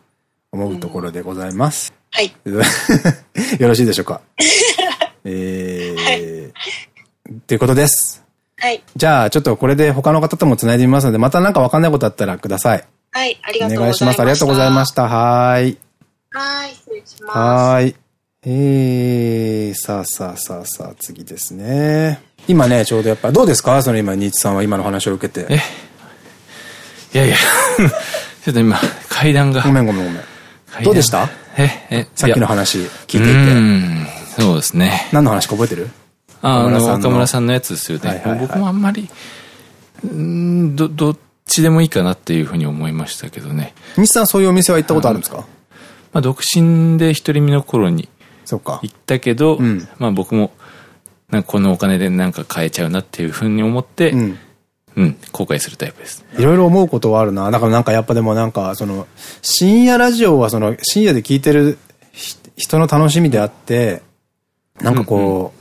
思うところでございます。うん、はい。[laughs] よろしいでしょうか。[laughs] えー、はい、ということです。はい。じゃあ、ちょっとこれで他の方とも繋いでみますので、またなんかわかんないことあったらください。はい、ありがとうございます。お願いします。ありがとうございました。はい。はい、失礼します。はい。えー、さあさあさあさあ、次ですね。今ね、ちょうどやっぱ、どうですか？その今、ニーチさんは今の話を受けて。え？いやいや、[laughs] ちょっと今、階段が。ごめんごめんごめん。どうでした？え、え、さっきの話聞いていて。うん、そうですね。何の話か覚えてる？あの、岡村さんのやつですよね。僕もあんまり、んど、どっちでもいいかなっていうふうに思いましたけどね。西さんそういうお店は行ったことあるんですか？まあ、独身で独り身の頃に行ったけど、うん、まあ僕も、なんかこのお金でなんか買えちゃうなっていうふうに思って、うん、うん、後悔するタイプです。いろいろ思うことはあるな。だからなんかやっぱでもなんか、その、深夜ラジオはその、深夜で聞いてる人の楽しみであって、なんかこう、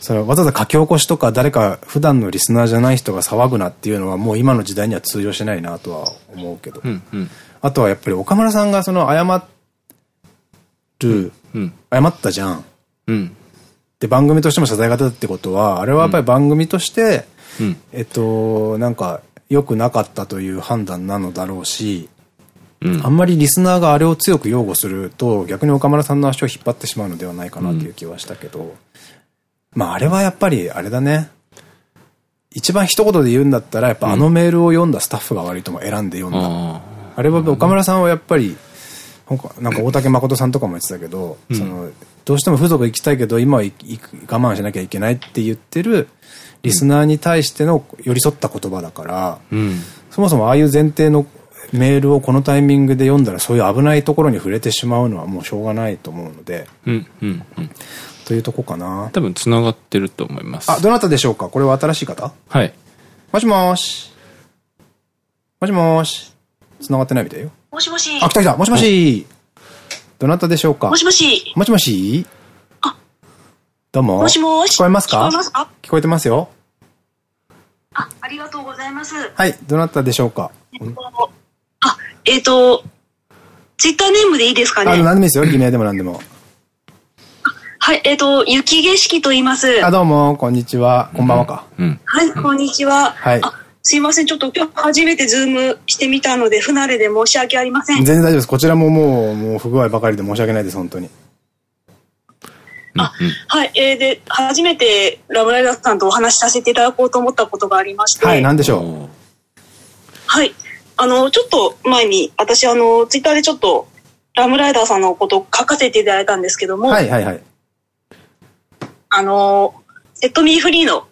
それわざわざ書き起こしとか誰か普段のリスナーじゃない人が騒ぐなっていうのはもう今の時代には通用しないなとは思うけど。うんうん、あとはやっぱり岡村さんがその謝る、うん、謝ったじゃん。うん、で、番組としても謝罪が出たってことは、あれはやっぱり番組として、うん、えっと、なんか良くなかったという判断なのだろうし、うん、あんまりリスナーがあれを強く擁護すると逆に岡村さんの足を引っ張ってしまうのではないかなっていう気はしたけど、まああれはやっぱりあれだね。一番一言で言うんだったら、やっぱあのメールを読んだスタッフが悪いとも選んで読んだ。うん、あれは岡村さんはやっぱり、なんか大竹誠さんとかも言ってたけど、うん、その、どうしても風俗行きたいけど、今は我慢しなきゃいけないって言ってるリスナーに対しての寄り添った言葉だから、うん、そもそもああいう前提のメールをこのタイミングで読んだらそういう危ないところに触れてしまうのはもうしょうがないと思うので、というとこかな。多分繋がってると思います。あ、どなたでしょうか？これは新しい方？はい。もしもーし。もしもーし。繋がってないみたいよ。もしもし。あ、来た来た。もしもし。どなたでしょうか？もしもし。もしもし。あ、どうも。もしもし。聞こえますか？聞こえますか聞こえてますよ。あ、ありがとうございます。はい。どなたでしょうか？あ、えっ、ー、と、ツイッターネームでいいですかね？あの、何でもいいですよ。偽名でも何でも。はい、えっ、ー、と、雪景色と言います。あ、どうも、こんにちは。こんばんはか。うん。はい、こんにちは。はい。すいません、ちょっと今日初めて Zoom してみたので、不慣れで申し訳ありません。全然大丈夫です。こちらももう、もう不具合ばかりで申し訳ないです、本当に。あ、はい。えー、で、初めてラムライダーさんとお話しさせていただこうと思ったことがありまして。はい、なんでしょう？はい。あの、ちょっと前に、私、あの、ツイッターでちょっと、ラムライダーさんのこと書かせていただいたんですけども。はいはいはい。あの、セットミーフリーの、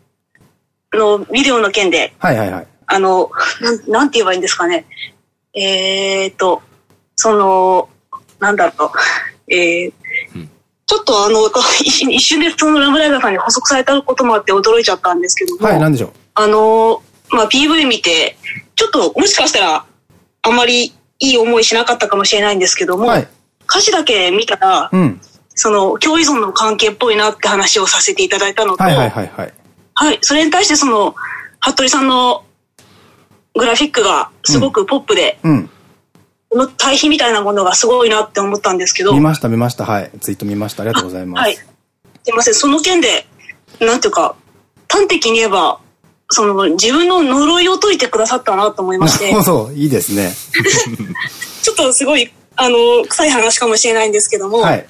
のビデオの件で。はいはいはい。あの、なん、なんて言えばいいんですかね。えー、っと、その、なんだろう。えー、ちょっとあの、一瞬でそのラムライダーさんに補足されたこともあって驚いちゃったんですけども。はい、なんでしょう。あの、まあ、PV 見て、ちょっともしかしたら、あまりいい思いしなかったかもしれないんですけども、はい、歌詞だけ見たら、うん、その、共依存の関係っぽいなって話をさせていただいたのと、はいはいはいはい。はい、それに対してその、服部さんのグラフィックがすごくポップで、うん、うんの対比みたいなものがすごいなって思ったんですけど。見ました、見ました。はい。ツイート見ました。ありがとうございます。はい。すいません。その件で、なんていうか、端的に言えば、その、自分の呪いを解いてくださったなと思いまして。[laughs] そう、いいですね。[laughs] ちょっとすごい、あの、臭い話かもしれないんですけども、はい。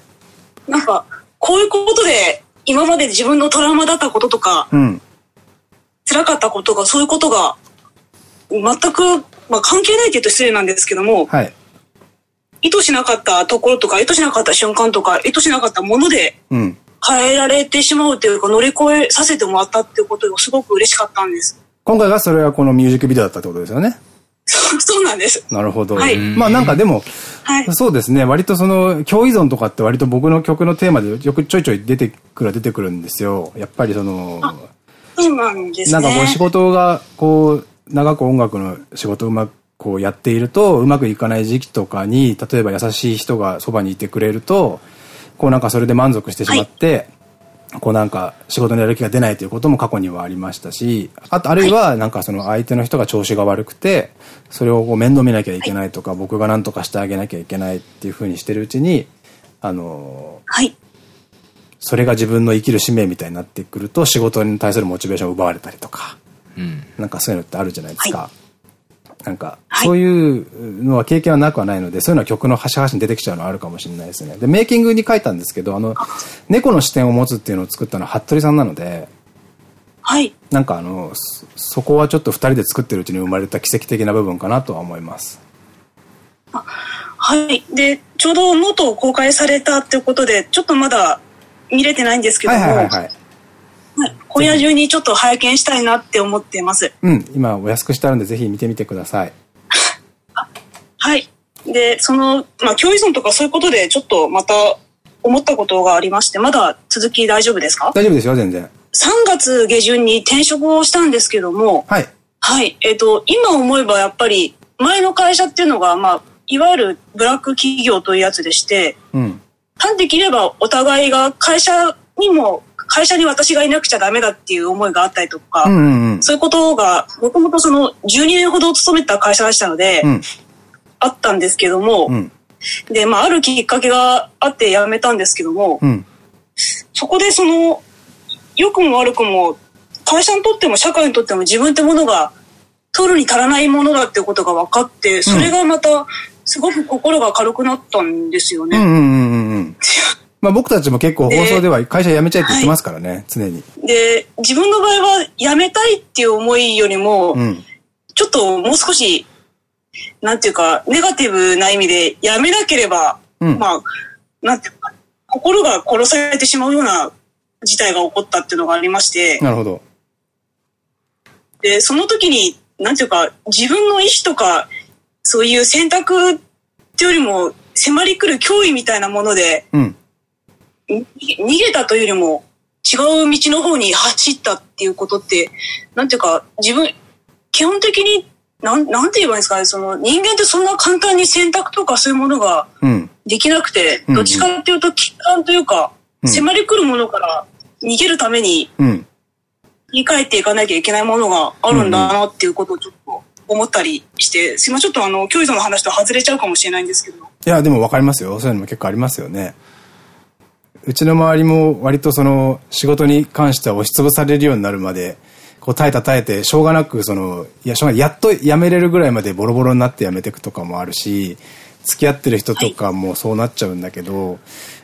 なんか、こういうことで、今まで自分のトラウマだったこととか、うん。辛かったことが、そういうことが、全くまあ、関係ないって言うと失礼なんですけども、はい、意図しなかったところとか、意図しなかった瞬間とか、意図しなかったもので、変えられてしまうというか、乗り越えさせてもらったっていうことがすごく嬉しかったんです。今回がそれはこのミュージックビデオだったってことですよね。[laughs] そうなんです。なるほど。はい、まあなんかでも、はい、そうですね。割とその、共依存とかって割と僕の曲のテーマでよくちょいちょい出てくる出てくるんですよ。やっぱりその、そうなんですね。なんかこう仕事がこう、長く音楽の仕事をうまくこうやっていると、うまくいかない時期とかに、例えば優しい人がそばにいてくれると、こうなんかそれで満足してしまって、はい、こうなんか仕事のやる気が出ないということも過去にはありましたし、あとあるいはなんかその相手の人が調子が悪くて、それをこう面倒見なきゃいけないとか、はい、僕が何とかしてあげなきゃいけないっていうふうにしてるうちに、あの、はい。それが自分の生きる使命みたいになってくると仕事に対するモチベーションを奪われたりとか、うん、なんかそういうのってあるじゃないですか。はい、なんか、そういうのは経験はなくはないので、そういうのは曲の端々に出てきちゃうのはあるかもしれないですね。で、メイキングに書いたんですけど、あの、猫の視点を持つっていうのを作ったのは服部さんなので、はい。なんかあの、そこはちょっと二人で作ってるうちに生まれた奇跡的な部分かなとは思います。はい。で、ちょうどノートを公開されたっていうことで、ちょっとまだ見れてないんですけども、はいはいはい、はいはい、今夜中にちょっと拝見したいなって思ってます。うん、今お安くしてあるんでぜひ見てみてください。はい。で、その、まあ、共依存とかそういうことでちょっとまた思ったことがありまして、まだ続き大丈夫ですか？大丈夫ですよ、全然。3月下旬に転職をしたんですけども、はい。はい。えっ、ー、と、今思えばやっぱり、前の会社っていうのが、まあ、いわゆるブラック企業というやつでして、うん。端的に言えばお互いが会社にも会社に私がいなくちゃダメだっていう思いがあったりとか、そういうことが、もともとその12年ほど勤めた会社でしたので、うん、あったんですけども、うん、で、まあ、あるきっかけがあって辞めたんですけども、うん、そこでその、良くも悪くも、会社にとっても社会にとっても自分ってものが、取るに足らないものだっていうことが分かって、それがまた、すごく心が軽くなったんですよね。[laughs] まあ僕たちも結構放送では会社辞めちゃいって言ってますからね、はい、常に。で、自分の場合は辞めたいっていう思いよりも、うん、ちょっともう少し、なんていうか、ネガティブな意味で辞めなければ、うん、まあ、なんていうか、心が殺されてしまうような事態が起こったっていうのがありまして。なるほど。で、その時に、なんていうか、自分の意思とか、そういう選択っていうよりも、迫り来る脅威みたいなもので、うん逃げたというよりも違う道の方に走ったっていうことって、なんていうか、自分、基本的に、なん、なんて言えばいいんですかね、その人間ってそんな簡単に選択とかそういうものができなくて、うん、どっちかっていうと、危機というか、うん、迫り来るものから逃げるために、言い換えていかなきゃいけないものがあるんだなっていうことをちょっと思ったりして、すいません、ちょっとあの、教育の話と外れちゃうかもしれないんですけど。いや、でもわかりますよ。そういうのも結構ありますよね。うちの周りも割とその仕事に関しては押しつぶされるようになるまで、こう耐えた耐えて、しょうがなく、その、いや、しょうがやっと辞めれるぐらいまでボロボロになって辞めていくとかもあるし、付き合ってる人とかもそうなっちゃうんだけど、はい、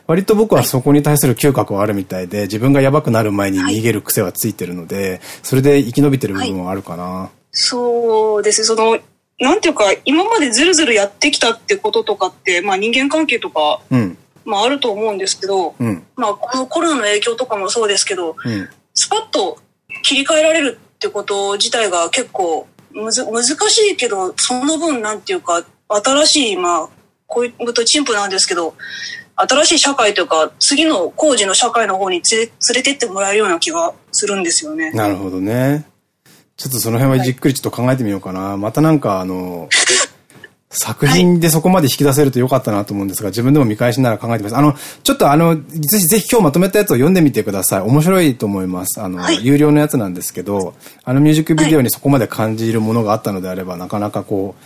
割と僕はそこに対する嗅覚はあるみたいで、自分がやばくなる前に逃げる癖はついてるので、それで生き延びてる部分はあるかな。はい、そうです。その、なんていうか、今までずるずるやってきたってこととかって、まあ人間関係とか、うん、まああると思うんですけど、うん、まあこのコロナの影響とかもそうですけど、うん、スパッと切り替えられるってこと自体が結構むず難しいけど、その分なんていうか、新しい、まあ、こういうこと陳腐なんですけど、新しい社会というか、次の工事の社会の方に連れ連れてってもらえるような気がするんですよね。なるほどね。ちょっとその辺はじっくりちょっと考えてみようかな。はい、またなんかあの、作品でそこまで引き出せるとよかったなと思うんですが、自分でも見返しながら考えてます。あの、ちょっとあの、ぜひぜひ今日まとめたやつを読んでみてください。面白いと思います。あの、はい、有料のやつなんですけど、あのミュージックビデオにそこまで感じるものがあったのであれば、なかなかこう、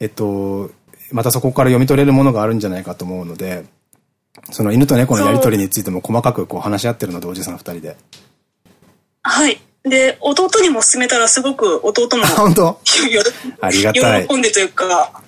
えっと、またそこから読み取れるものがあるんじゃないかと思うので、その犬と猫のやりとりについても細かくこう話し合ってるので、おじさん二人で。はい。で、弟にも勧めたらすごく弟も。[laughs] 本当？ありがたい。喜んでというか、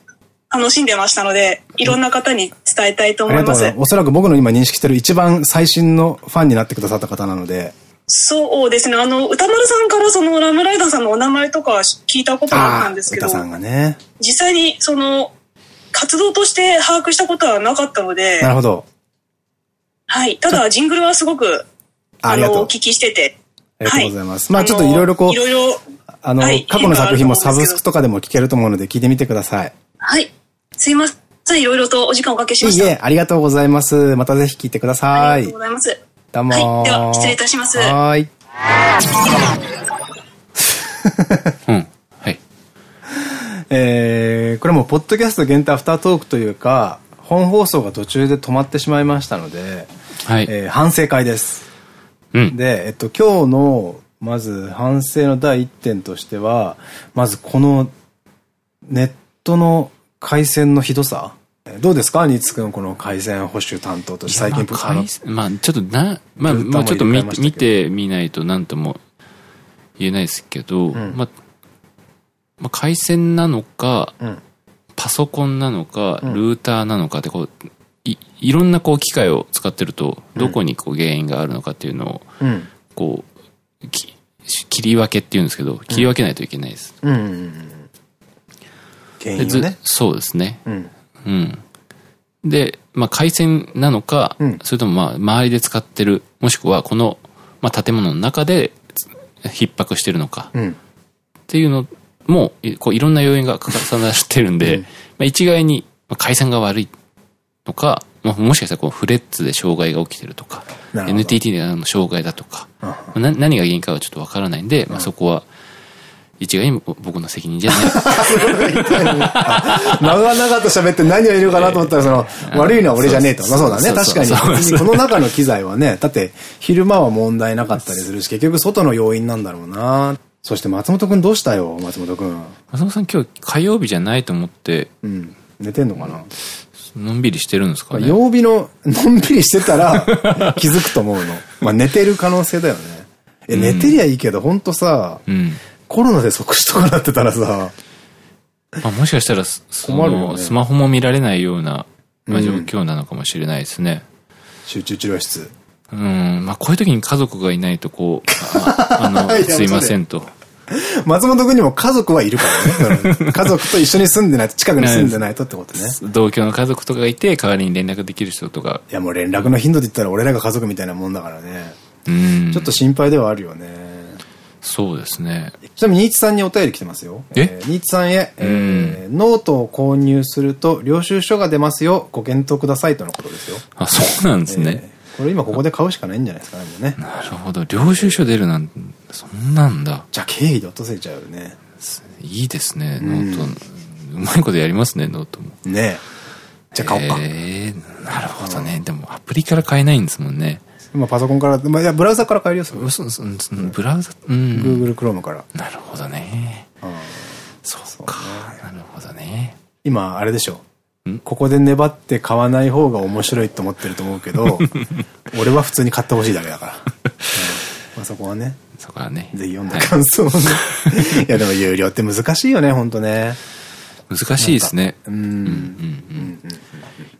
楽しんでましたので、いろんな方に伝えたいと思います。おそらく僕の今認識してる一番最新のファンになってくださった方なので。そうですね。あの、歌丸さんからそのラムライダーさんのお名前とか聞いたことがあったんですけど。歌さんがね。実際にその、活動として把握したことはなかったので。なるほど。はい。ただ、ジングルはすごく、あの、お聞きしてて。ありがとうございます。まあちょっといろいろこう、いろいろ、あの、過去の作品もサブスクとかでも聞けると思うので聞いてみてください。はい。すいません。いろいろとお時間おかけしました。いいえ、ありがとうございます。またぜひ聞いてください。ありがとうございます。どうも。はい。では、失礼いたします。はい。[laughs] うん。はい。[laughs] えー、これもポッドキャスト限定アフタートークというか、本放送が途中で止まってしまいましたので、はい。えー、反省会です。うん。で、えっと、今日の、まず反省の第一点としては、まずこのネットの回線のひどさ？どうですか？新津君、この回線保守担当として。最近まあ、まあ、ちょっとな、まあ、まあ、ちょっと見見てみないと何とも言えないですけど、うん、まあ、まあ、回線なのか、うん、パソコンなのか、ルーターなのかってこう、いいろんなこう機械を使ってると、どこにこう原因があるのかっていうのを、こう、切り分けっていうんですけど、切り分けないといけないです。原因ね。そうですね。うん。うん。で、まあ、回線なのか、うん、それともまあ、周りで使ってる、もしくはこの、まあ、建物の中で逼迫してるのか、うん、っていうのも、こういろんな要因が重なってるんで、うん、まあ一概に回線が悪いのか、まあ、もしかしたらこうフレッツで障害が起きてるとか、NTT での障害だとか、な何が原因かはちょっとわからないんで、まあ、そこは、一概に僕の責任じゃない。[laughs] 長々と喋って何を言うかなと思ったら、その、悪いのは俺じゃねえと。まあそうだね。確かに。この中の機材はね、だって昼間は問題なかったりするし、結局外の要因なんだろうな。そして松本くんどうしたよ、松本くん。松本さん今日火曜日じゃないと思って。うん。寝てんのかな？のんびりしてるんですかね曜日の、のんびりしてたら気づくと思うの。まあ寝てる可能性だよね。え、寝てりゃいいけど、ほんとさ、うん、コロナで即死とかなってたらさ、あもしかしたら、困るよ、ね、スマホも見られないような、まあ、状況なのかもしれないですね。うん、集中治療室。うん、まあこういう時に家族がいないとこう、あの、[laughs] すいませんと。松本君にも家族はいるからね。家族と一緒に住んでないと、近くに住んでないとってことね。[laughs] 同居の家族とかがいて、代わりに連絡できる人とか。いやもう連絡の頻度で言ったら俺らが家族みたいなもんだからね。うん。ちょっと心配ではあるよね。そうですね。ちなみに、ニーチさんにお便り来てますよ。え？ニーチさんへ、えー、ノートを購入すると、領収書が出ますよ、ご検討くださいとのことですよ。あ、そうなんですね。これ今ここで買うしかないんじゃないですかね、なるほど。領収書出るなんて、そんなんだ。じゃあ経費で落とせちゃうよね。いいですね、 note。うまいことやりますね、ノートも。ねじゃあ買おうか。ええなるほどね。でもアプリから買えないんですもんね。まあパソコンから、まあ、いや、ブラウザから買えるよ、それ。ブラウザ、うん。Google Chrome から。なるほどね。そうか。なるほどね。今、あれでしょ。ここで粘って買わない方が面白いと思ってると思うけど、[laughs] 俺は普通に買ってほしいだけだから。まあそこはね。そこはね。ぜひ読んだ感想をね。[laughs] いやでも有料って難しいよね、ほんとね。難しいですね。うん。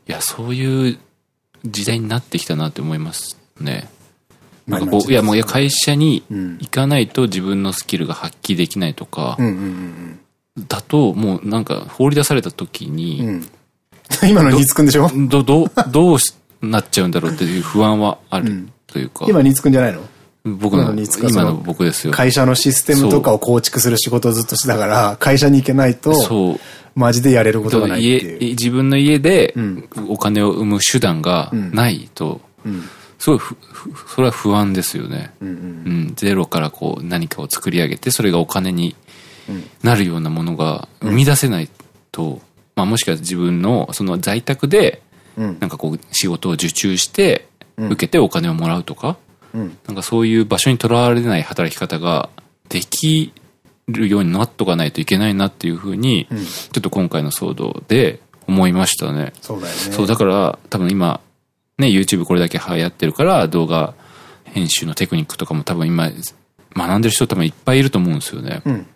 いや、そういう時代になってきたなって思いますね。なんかこう、いやもう会社に行かないと自分のスキルが発揮できないとか、だと、もうなんか放り出された時に、うん、[laughs] 今のニーツくんでしょ？ど、ど、どうなっちゃうんだろうっていう不安はあるというか。今ニーツくんじゃないの？僕の、今の僕ですよ。会社のシステムとかを構築する仕事をずっとしてたから、会社に行けないと、そう。マジでやれることがないっていう。自分の家でお金を生む手段がないと、すごいそれは不安ですよね。うん、ゼロからこう何かを作り上げて、それがお金になるようなものが生み出せないと、まあもしかしたら自分のその在宅で、なんかこう仕事を受注して、受けてお金をもらうとか、なんかそういう場所にとらわれない働き方ができるようになっとかないといけないなっていうふうに、ちょっと今回の騒動で思いましたね。そうだよね。そう、だから多分今、ね、YouTube これだけ流行ってるから動画編集のテクニックとかも多分今学んでる人多分いっぱいいると思うんですよね。うん、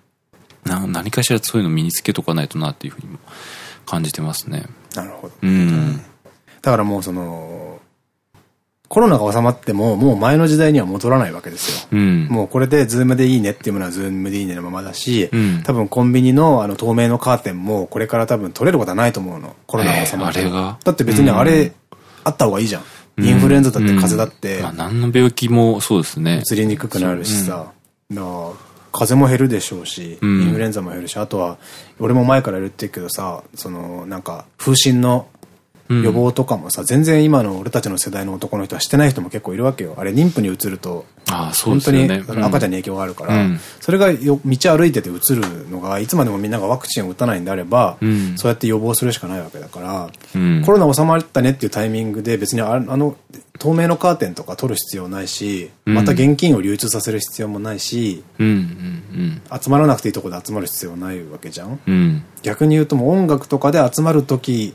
な何かしらそういうの身につけとかないとなっていうふうにも感じてますね。なるほど。うん。だからもうその、コロナが収まっても、もう前の時代には戻らないわけですよ。うん、もうこれで Zoom でいいねっていうものは Zoom でいいねのままだし、うん、多分コンビニのあの透明のカーテンもこれから多分取れることはないと思うの。コロナが収まって。えー、あれが？だって別にあれ、あった方がいいじゃん。インフルエンザだって風邪だって。まあ何の病気もそうですね。移りにくくなるしさ。風邪も減るでしょうし、インフルエンザも減るし、あとは、俺も前から言ってるけどさ、その、なんか、風疹の予防とかもさ、全然今の俺たちの世代の男の人はしてない人も結構いるわけよ。あれ妊婦に移ると、本当に赤ちゃんに影響があるから、それがよ道歩いてて移るのが、いつまでもみんながワクチンを打たないんであれば、そうやって予防するしかないわけだから、コロナ収まったねっていうタイミングで別にあの、透明のカーテンとか取る必要ないし、また現金を流通させる必要もないし、集まらなくていいとこで集まる必要はないわけじゃん。逆に言うとも音楽とかで集まる時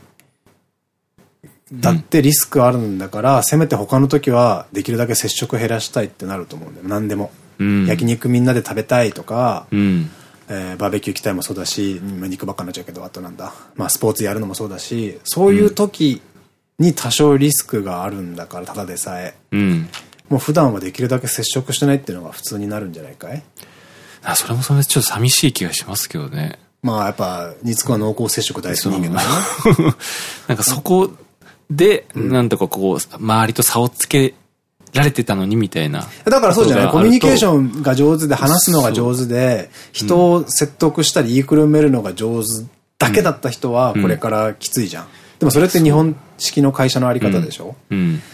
だってリスクあるんだから、せめて他の時はできるだけ接触減らしたいってなると思うんだよ。何でも。うん、焼肉みんなで食べたいとか、うん、えー、バーベキュー行きたいもそうだし、まあ、肉ばっかになっちゃうけど、あとなんだ。まあスポーツやるのもそうだし、そういう時に多少リスクがあるんだから、ただでさえ。うん、もう普段はできるだけ接触してないっていうのが普通になるんじゃないかい？あ、それもそれでちょっと寂しい気がしますけどね。まあやっぱ、ニツコは濃厚接触大好き人間だ [laughs] なんかそこ、で、なんとかこう、周りと差をつけられてたのにみたいな。だからそうじゃない。コミュニケーションが上手で話すのが上手で、人を説得したり言いくるめるのが上手だけだった人はこれからきついじゃん。でもそれって日本式の会社のあり方でしょ、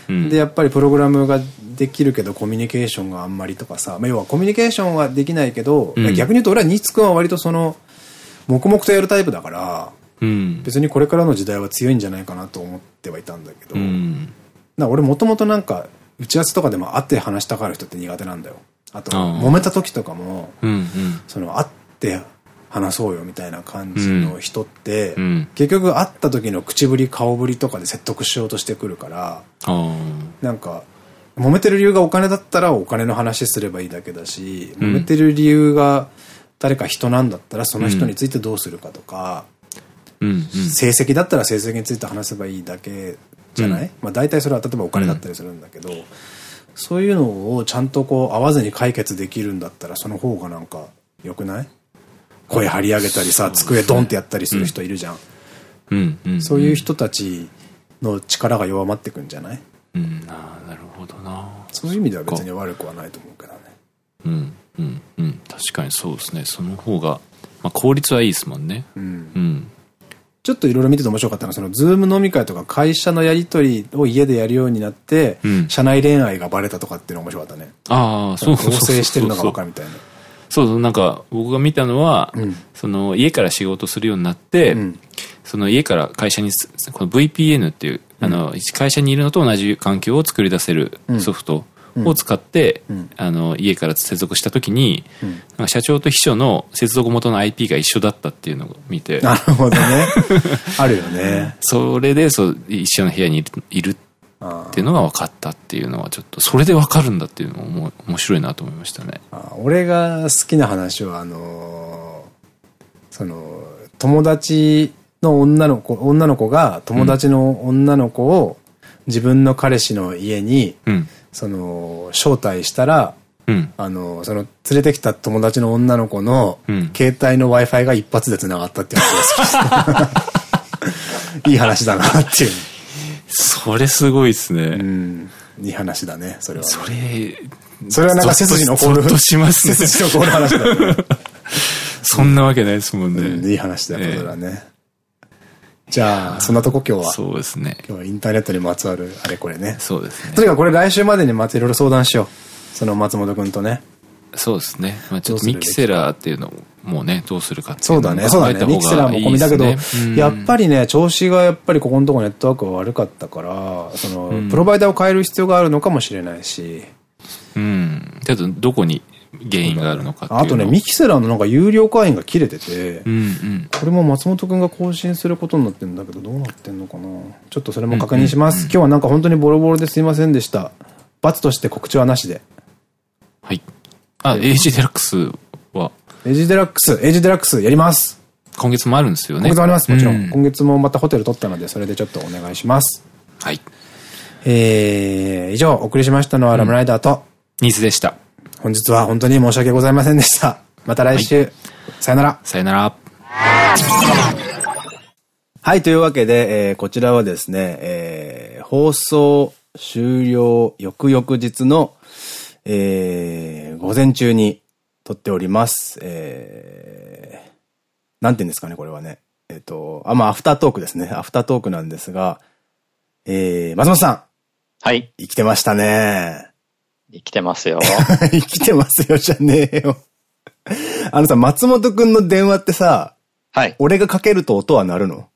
で、やっぱりプログラムができるけどコミュニケーションがあんまりとかさ、まあ、要はコミュニケーションはできないけど、うん、逆に言うと俺はニーツくんは割とその、黙々とやるタイプだから、うん、別にこれからの時代は強いんじゃないかなと思ってはいたんだけど、うん、俺もともとなんか、打ち合わせとかでも会って話したがる人って苦手なんだよ。あと、揉めた時とかも、その、会って話そうよみたいな感じの人って、うん、結局会った時の口ぶり、顔ぶりとかで説得しようとしてくるから、なんか、揉めてる理由がお金だったらお金の話すればいいだけだし、揉めてる理由が誰か人なんだったらその人についてどうするかとか、成績だったら成績について話せばいいだけじゃない、うん、まあ大体それは例えばお金だったりするんだけど、うん、そういうのをちゃんとこう合わずに解決できるんだったらその方がなんか良くない？声張り上げたりさ、机ドンってやったりする人いるじゃん。そういう人たちの力が弱まってくんじゃない？うん、ああ、なるほどな。そういう意味では別に悪くはないと思うけどね。うん、うん、うん。確かにそうですね。その方が、まあ効率はいいですもんね。うん。うんちょっといろいろ見てて面白かったのは、その、ズーム飲み会とか会社のやりとりを家でやるようになって、うん、社内恋愛がバレたとかっていうの面白かったね。ああ、そうそう。合成してるのが分かるみたいな。そうそう、なんか、僕が見たのは、うん、その、家から仕事するようになって、うん、その家から会社に、この VPN っていう、あの、会社にいるのと同じ環境を作り出せるソフトを使って、あの、家から接続した時に、なんか社長と秘書の接続元の IP が一緒だったっていうのを見て、なるほどね。[laughs] あるよね。それで、そう、一緒の部屋にいるいるっていうのが分かったっていうのはちょっと、それで分かるんだっていうのも面白いなと思いましたね。あ俺が好きな話は、あのーその、友達の女の子、女の子が友達の女の子を自分の彼氏の家に、うん。その、招待したら、うん。あの、その、連れてきた友達の女の子のうん、携帯の Wi-Fi が一発で繋がったっていう話が。[laughs] いい話だなっていう。それすごいですね。うん。いい話だね、それはね、それ、それはなんか背筋の凍る。としますね背筋の凍る話だね。[laughs] そんなわけないですもんね。うんいい話だよ、それはね。じゃあ、そんなとこ今日は。そうですね。今日はインターネットにまつわるあれこれね。そうですねと。にかくこれ来週までにまたいろいろ相談しよう。その松本くんとね。そうですね。まあちょっとミキセラーっていうのもね、どうするかっていうそうだね、そうだね。ミキセラーも込みだけど、やっぱりね、調子がやっぱりここのとこネットワークが悪かったから、その、プロバイダーを変える必要があるのかもしれないし。うん。ちょっとどこに原因があるのかっていうのあとね、ミキセラーのなんか有料会員が切れてて、うんうん。これも松本くんが更新することになってんだけど、どうなってんのかなちょっとそれも確認します。今日はなんか本当にボロボロですいませんでした。罰として告知はなしで。はい。あ、エイジデラックスはエイジデラックス、エイジデラックスやります。今月もあるんですよね。今月もあります、もちろ。うん今月もまたホテル取ったので、それでちょっとお願いします。はい。えー、以上、お送りしましたのはラムライダーと、ニーズでした。本日は本当に申し訳ございませんでした。また来週、さよなら。さよなら。はい、というわけで、えーこちらはですね、えー放送終了翌々日の、えー午前中に撮っております。えーなんて言うんですかね、これはね。えっ、と、あ、まあ、アフタートークですね。アフタートークなんですが、えー松本さん、はい。生きてましたね。生きてますよ。[laughs] 生きてますよ、じゃねえよ。あのさ、松本くんの電話ってさ、はい。俺がかけると音は鳴るの？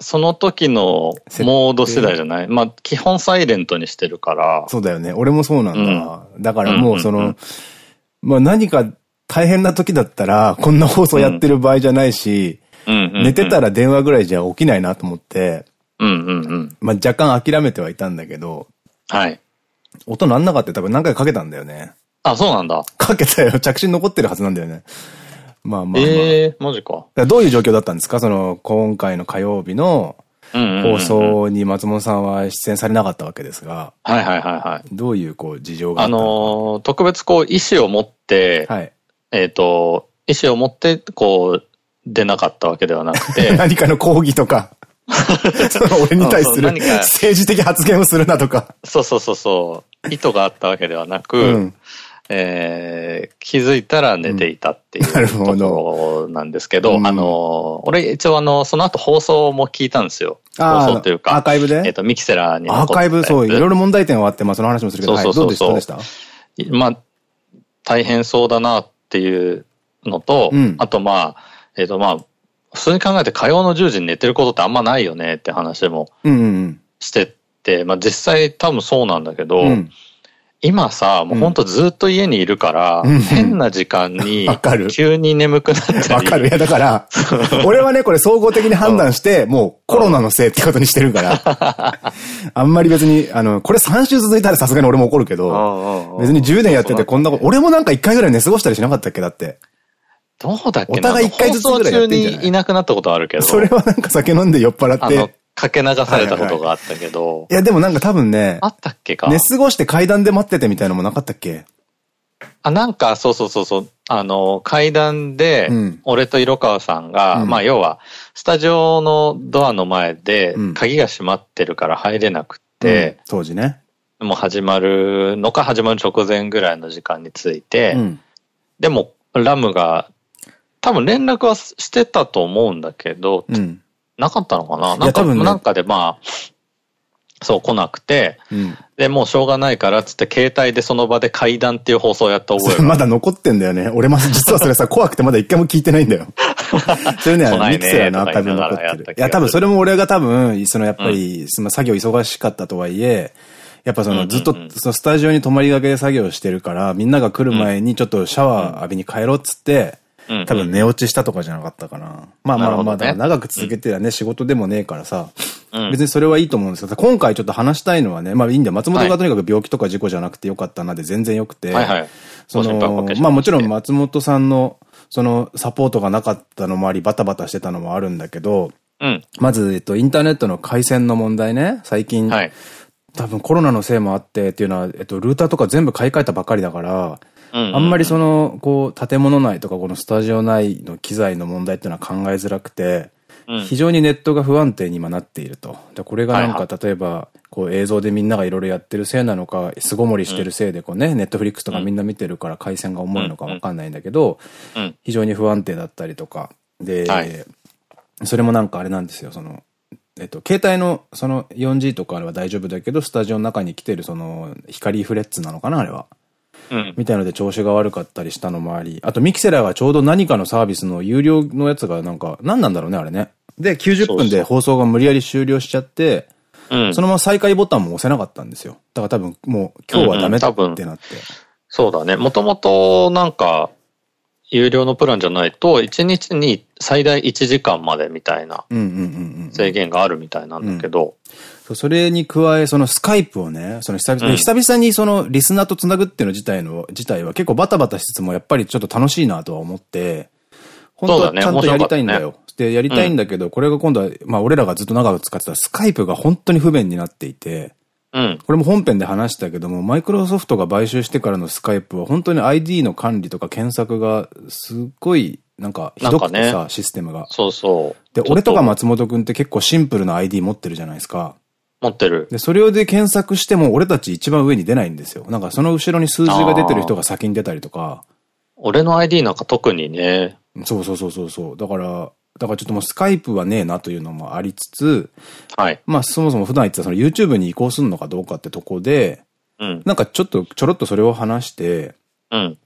その時のモード次第じゃない？まあ、基本サイレントにしてるから。そうだよね。俺もそうなんだ。だからうんうんうんもうその、まあ何か大変な時だったら、こんな放送やってる場合じゃないし、寝てたら電話ぐらいじゃ起きないなと思って、うんうんうん。まあ若干諦めてはいたんだけど、はい。音なんなかった多分何回かけたんだよね。あ、そうなんだ。かけたよ。着信残ってるはずなんだよね。まあまあまあ。ええー、マジか。だからどういう状況だったんですか？その、今回の火曜日の放送に松本さんは出演されなかったわけですが、はいはいはいはい。どういうこう事情がああったののー特別こう、意思を持って、はい。えっと、意思を持って、こう、出なかったわけではなくて、[laughs] 何かの抗議とか、[laughs] 俺に対する政治的発言をするなとか。そうそうそうそう、意図があったわけではなく、うん。えー気づいたら寝ていたっていうところなんですけど、うん。あの、俺一応あの、その後放送も聞いたんですよ。放送というか、アーカイブで？えっと、ミキセラーにアーカイブ、そう、いろいろ問題点はあって、まあその話もするけど、はい、そうそうそう。どうでした？どうでした？まあ、大変そうだなっていうのと、うん。あとまあ、えっ、とまあ、普通に考えて火曜の10時に寝てることってあんまないよねって話もしてて、まあ実際多分そうなんだけど、うん。うん。今さ、もうほんとずっと家にいるから、うん変な時間に [laughs] 急に眠くなったり。わかる。いや、だから、[laughs] 俺はね、これ総合的に判断して、[laughs] もうコロナのせいってことにしてるから、あんまり別に、あの、これ3週続いたらさすがに俺も怒るけど、別に10年やっててこんなこと、俺もなんか1回ぐらい寝過ごしたりしなかったっけだって。どうだっけな？お互い一回ずつぐらいやってんじゃない？放送中にいなくなったことあるけど。それはなんか酒飲んで酔っ払って。、かけ流されたことがあったけど。いや、でもなんか多分ねあ、ったっけか？寝過ごして階段で待っててみたいなのもなかったっけ？あ、なんか、そうそうそうそう、あの、階段でうん、俺と色川さんが、うんまあ、要は、スタジオのドアの前でうん、鍵が閉まってるから入れなくうんて、当時ね。もう始まるのか始まる直前ぐらいの時間について、うん。でも、ラムが、多分連絡はしてたと思うんだけど、うん。なかったのかな？なんか、ねなんかでまあ、そう来なくて、うん。で、もうしょうがないからっつって携帯でその場で階段っていう放送をやった覚え [laughs] まだ残ってんだよね。俺も実はそれさ、[laughs] 怖くてまだ一回も聞いてないんだよ。[laughs] それね、ミキセラのアーカイブに残ってる。いや多分それも俺が多分、そのやっぱり、その作業忙しかったとはいえ、やっぱそのずっとスタジオに泊まりがけで作業してるから、みんなが来る前にちょっとシャワー浴びに帰ろうっつって、多分寝落ちしたとかじゃなかったかな。まあまあまあ、長く続けてはね、仕事でもねえからさ、別にそれはいいと思うんですけど、今回ちょっと話したいのはね、まあいいんだよ。松本がとにかく病気とか事故じゃなくてよかったなで全然よくて、その、まあもちろん松本さんの、そのサポートがなかったのもあり、バタバタしてたのもあるんだけど、うん、まず、えっと、インターネットの回線の問題ね、最近、はい、多分コロナのせいもあってっていうのは、えっと、ルーターとか全部買い替えたばかりだから、あんまりその、こう、建物内とかこのスタジオ内の機材の問題っていうのは考えづらくて、非常にネットが不安定に今なっていると。でこれがなんか、例えば、こう映像でみんながいろいろやってるせいなのか、巣ごもりしてるせいでこうね、ネットフリックスとかみんな見てるから回線が重いのかわかんないんだけど、非常に不安定だったりとか。で、それもなんかあれなんですよ、その、えっと、携帯のその 4G とかあれは大丈夫だけど、スタジオの中に来てるその光フレッツなのかなあれは。うん、みたいので調子が悪かったりしたのもあり、あとミキセラーがちょうど何かのサービスの有料のやつがなんか、何なんだろうね、あれね。で、90分で放送が無理やり終了しちゃって、そそのまま再開ボタンも押せなかったんですよ。だから多分もう今日はダメってなって。うんうん、そうだね。もともとなんか、有料のプランじゃないと、1日に最大1時間までみたいな制限があるみたいなんだけど。それに加え、そのスカイプをね、その久々,、うん、久々にそのリスナーと繋ぐっていうの自体の、自体は結構バタバタしつつもやっぱりちょっと楽しいなとは思って、本当はちゃんとやりたいんだよ。で、やりたいんだけど、これが今度は、まあ俺らがずっと長く使ってたスカイプが本当に不便になっていて、うん、これも本編で話したけども、マイクロソフトが買収してからのスカイプは本当に ID の管理とか検索がすっごいなんかひどくてさ、ね、システムが。そうそう。で、俺とか松本くんって結構シンプルな ID 持ってるじゃないですか。持ってる。で、それをで検索しても俺たち一番上に出ないんですよ。なんかその後ろに数字が出てる人が先に出たりとか。俺の ID なんか特にね。そうそうそうそうそう。だから、だからちょっともうスカイプはねえなというのもありつつ、はい。まあそもそも普段言ってたその YouTube に移行するのかどうかってとこで、うん。なんかちょっとちょろっとそれを話して、うん。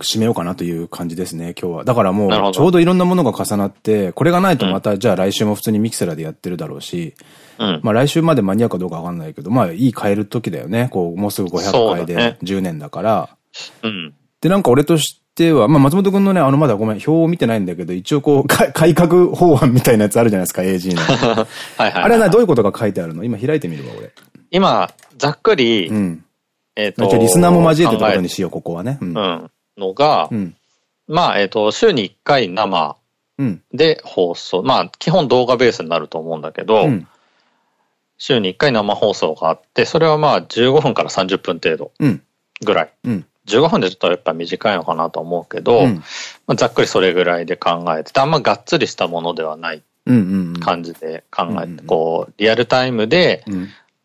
締めようかなという感じですね、今日は。だからもう、ちょうどいろんなものが重なって、これがないとまた、じゃあ来週も普通にミキセラでやってるだろうし、うん、まあ来週まで間に合うかどうかわかんないけど、まあいい変える時だよね。こう、もうすぐ500回で10年だから。うん。で、なんか俺としては、まあ松本くんのね、あのまだごめん、表を見てないんだけど、一応こう、[laughs] 改革法案みたいなやつあるじゃないですか、AG の。[laughs] はいはい。あれはどういうことが書いてあるの？今開いてみるわ、俺。今、ざっくり、うん。えっと。リスナーも交えてところにしよう、ここはね。うん。のが、うん、まあ、えっと、週に1回生で放送。まあ、基本動画ベースになると思うんだけど、週に1回生放送があって、それはまあ15分から30分程度ぐらい。うん、15分でちょっとやっぱ短いのかなと思うけど、うん、まあざっくりそれぐらいで考えてて、あんまがっつりしたものではない感じで考えて、こう、リアルタイムで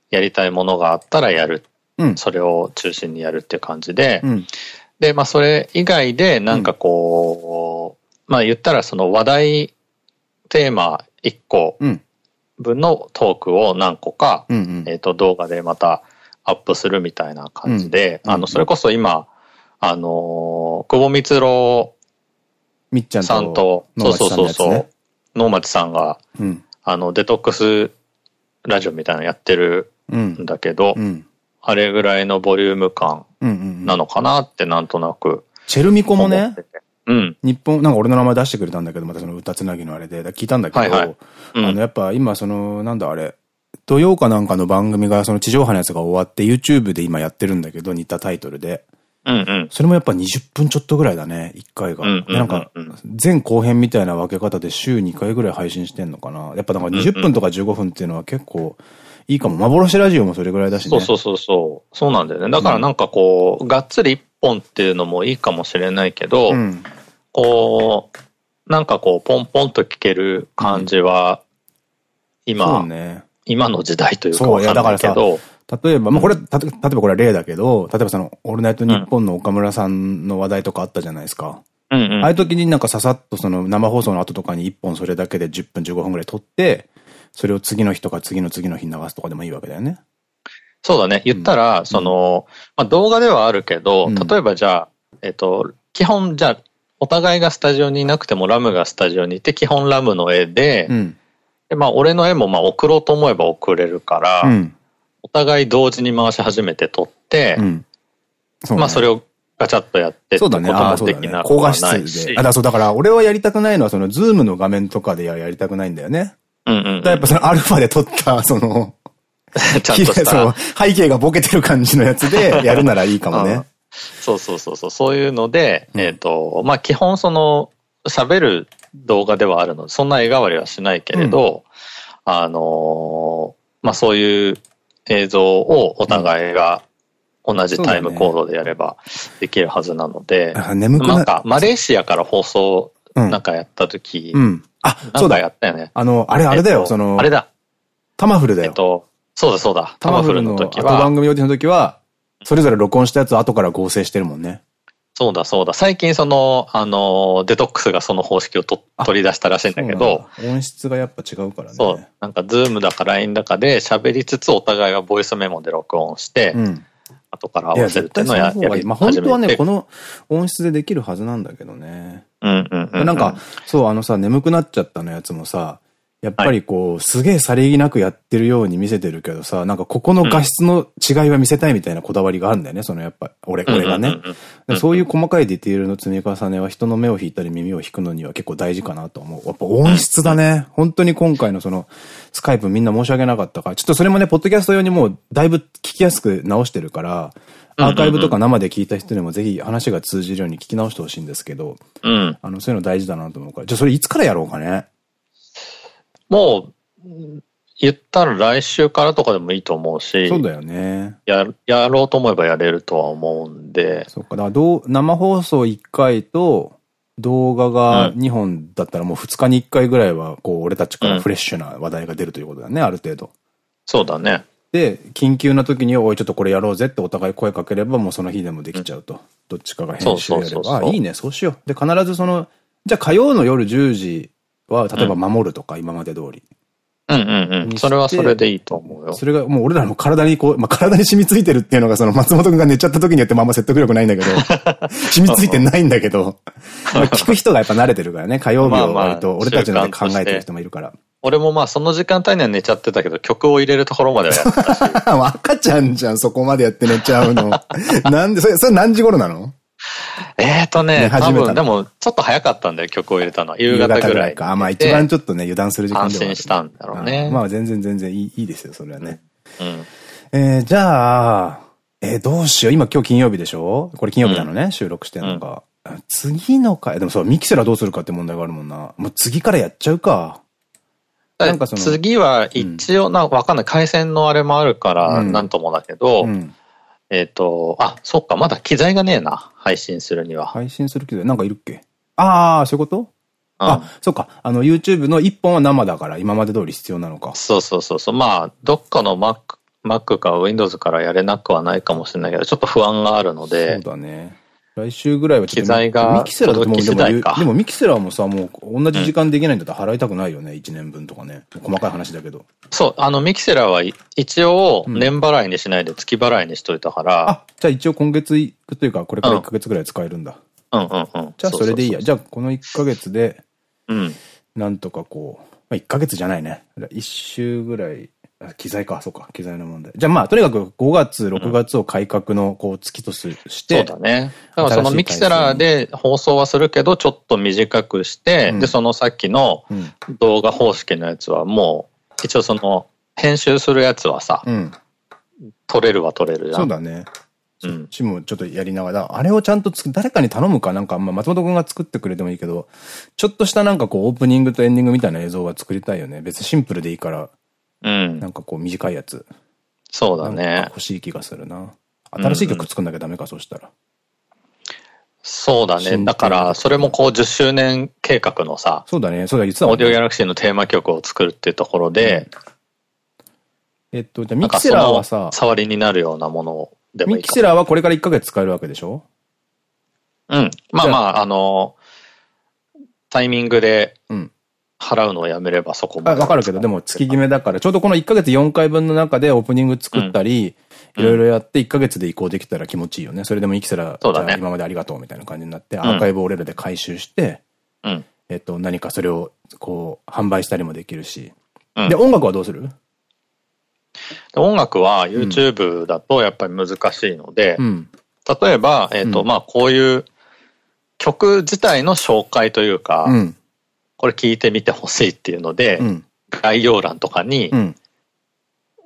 やりたいものがあったらやる。うん、それを中心にやるっていう感じで、うん、で、まあそれ以外でなんかこう、まあ言ったらその話題テーマ1個分のトークを何個か、えっと動画でまたアップするみたいな感じで、あの、それこそ今、あの久保光郎みっちゃんさんと、そうそうそうそう、能町さんが、あの、デトックスラジオみたいなのやってるんだけど、あれぐらいのボリューム感なのかなってなんとなく。チェルミコもね、うん。日本、なんか俺の名前出してくれたんだけど、またその歌つなぎのあれで、聞いたんだけど、あの、やっぱ今その、なんだあれ、土曜かなんかの番組がその地上波のやつが終わって YouTube で今やってるんだけど、似たタイトルで。うんうん。それもやっぱ20分ちょっとぐらいだね、1回が。なんか、前後編みたいな分け方で週2回ぐらい配信してんのかな。やっぱなんか20分とか15分っていうのは結構いいかも。幻ラジオもそれぐらいだしね。そうそうそうそう。そうなんだよね。だからなんかこう、がっつり1本っていうのもいいかもしれないけど、うん、こう、なんかこう、ポンポンと聞ける感じは、今、ね、今の時代というかわかんないけど、例えば、まあ、これ、例えばこれは例だけど、例えばその、オールナイトニッポンの岡村さんの話題とかあったじゃないですか。うんうん、ああいう時になんかささっとその生放送の後とかに1本それだけで10分15分ぐらい撮って、それを次の日とか次の次の日に流すとかでもいいわけだよね。そうだね。言ったら、うん、その、まあ、動画ではあるけど、例えばじゃあ、えっと、基本じゃあ、お互いがスタジオにいなくてもラムがスタジオにいて、基本ラムの絵で、うん、でまあ、俺の絵もまあ送ろうと思えば送れるから、うんお互い同時に回し始めて撮って、まあそれをガチャッとやってそうだね。ああ、そうだね。高画質で。あ、だそう、だから俺はやりたくないのは、その、ズームの画面とかでやりたくないんだよね。うんうん。やっぱその、アルファで撮った、[laughs] その、[laughs] ちゃんとした。[laughs] そう、背景がボケてる感じのやつでやるならいいかもね。そうそうそうそう、そういうので、えっ、と、まあ基本その、喋る動画ではあるので、そんな絵代わりはしないけれど、うん、あのまあそういう映像をお互いが同じタイムコードでやればできるはずなので、ね、なんかマレーシアから放送なんかやった時、うん、あ、そうだ。やったよね。あの、あれあれだよ、その、あれだ。タマフルだよ。えっと、そうだそうだ。タマフルの時は。番組オーディの時は、それぞれ録音したやつを後から合成してるもんね。そうだそうだ。最近その、あの、デトックスがその方式をと取り出したらしいんだけど。音質がやっぱ違うからね。そう。なんか、 Zoom だか LINE だかで喋りつつお互いがボイスメモで録音して、うん、後から合わせるっていうのをややりまあ本当はね、この音質でできるはずなんだけどね。うんうんうん、なんか、そう、あのさ、眠くなっちゃったのやつもさ、やっぱりこう、はい、すげえさりげなくやってるように見せてるけどさ、なんかここの画質の違いは見せたいみたいなこだわりがあるんだよね、そのやっぱ、俺、俺がね。そういう細かいディテールの積み重ねは人の目を引いたり耳を引くのには結構大事かなと思う。やっぱ音質だね。本当に今回のその、スカイプみんな申し訳なかったから、ちょっとそれもね、ポッドキャスト用にもうだいぶ聞きやすく直してるから、アーカイブとか生で聞いた人にもぜひ話が通じるように聞き直してほしいんですけど、うん、あの、そういうの大事だなと思うから。じゃあそれいつからやろうかね。もう、言ったら来週からとかでもいいと思うし。そうだよね。や、やろうと思えばやれるとは思うんで。そっか。だからどう、生放送1回と、動画が2本だったらもう2日に1回ぐらいは、こう、俺たちからフレッシュな話題が出るということだね、うん、ある程度。そうだね。で、緊急な時に、おい、ちょっとこれやろうぜってお互い声かければ、もうその日でもできちゃうと。うん、どっちかが編集やれば。あ、いいね、そうしよう。で、必ずその、じゃあ火曜の夜10時は、例えば守るとか、今まで通り。うんうんうん。それはそれでいいと思うよ。それがもう俺らの体にこう、まあ、体に染みついてるっていうのがその松本くんが寝ちゃった時によってもあんま説得力ないんだけど、[laughs] 染みついてないんだけど、まあ聞く人がやっぱ慣れてるからね、火曜日を割と俺たちので考えてる人もいるから。俺もまあその時間帯には寝ちゃってたけど、曲を入れるところまではやってたし。[laughs] 赤ちゃんじゃん、そこまでやって寝ちゃうの。なんで、それ、それ何時頃なの？[laughs] えっとね、多分でもちょっと早かったんだよ、曲を入れたのは。夕方ぐらい。か。まあ一番ちょっとね、油断する時間で安心したんだろうね。まあ全然全然いいいいですよ、それはね。うん。えー、じゃあ、えー、どうしよう。今今日金曜日でしょ？これ金曜日なのね、収録してんのが。次の回、でもそう、ミキセラどうするかって問題があるもんな。もう次からやっちゃうか。なんかその次は一応、な、わかんない。回線のあれもあるから、なんともだけど、うんえっ、ー、と、あ、そっか、まだ機材がねえな。配信するには。配信する機材なんかいるっけ？ああ、そういうこと？あ、そっか。あの、YouTube の1本は生だから、今まで通り必要なのか。そうそうそうそう。まあ、どっかの Mac、Mac か Windows からやれなくはないかもしれないけど、ちょっと不安があるので。そうだね。来週ぐらいはちょっと。機材が。ミキセラでもでもミキセラもさ、もう同じ時間できないんだったら払いたくないよね、うん、1年分とかね。細かい話だけど。そう、あの、ミキセラは一応年払いにしないで月払いにしといたから。うん、あ、じゃあ一応今月行くというか、これから1ヶ月ぐらい使えるんだ。うんうんうん。じゃあそれでいいや。じゃあこの1ヶ月で、うん。なんとかこう、まあ、1ヶ月じゃないね。1週ぐらい機材か、そうか、機材の問題。じゃあまあ、とにかく5月、6月を改革のこう月として、そうだね。だからそのミキセラーで放送はするけど、ちょっと短くして、うん、で、そのさっきの動画方式のやつはもう、一応その、編集するやつはさ、うん、撮れるは撮れるじゃん。そうだね。うん。ちもちょっとやりながら、あれをちゃんと誰かに頼むか？なんか、まあ、松本くんが作ってくれてもいいけど、ちょっとしたなんかこう、オープニングとエンディングみたいな映像は作りたいよね。別にシンプルでいいから。うん。なんかこう短いやつ。そうだね。欲しい気がするな。新しい曲作んなきゃダメか、そしたら。そうだね。だから、それもこう10周年計画のさ。そうだね。そうだ、言ってたオーディオギャラクシーのテーマ曲を作るっていうところで、えっと、じゃあミキセラーはさ、触りになるようなものでもいいミキセラーはこれから1ヶ月使えるわけでしょ？うん。まあまあ、あの、タイミングで、うん。払うのをやめればそこまで。わかるけど、でも月決めだから、ちょうどこの1ヶ月4回分の中でオープニング作ったり、いろいろやって1ヶ月で移行できたら気持ちいいよね。それでも生きたら、そうだね。今までありがとうみたいな感じになって、アーカイブを俺らで回収して、うん、えっと、何かそれを、こう、販売したりもできるし。で、音楽はどうする？音楽は YouTube だとやっぱり難しいので、うん、例えば、えっ、ー、と、うん、まあこういう曲自体の紹介というか、うん、これ聞いてみてほしいっていうので、概要欄とかに、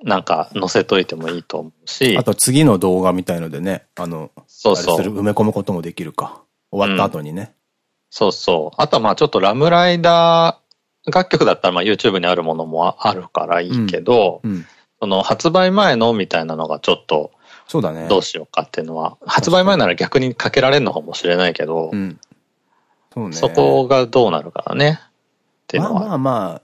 なんか載せといてもいいと思うし。あと次の動画みたいのでね、あの、そうそう。埋め込むこともできるか。終わった後にね。そうそう。あとはまあちょっとラムライダー楽曲だったらまあ YouTube にあるものもあるからいいけど、うんうん、その発売前のみたいなのがちょっと、そうだね。どうしようかっていうのは、発売前なら逆にかけられるのかもしれないけど、うん、そうね。そこがどうなるかね。っていうのは。まあまあまあ、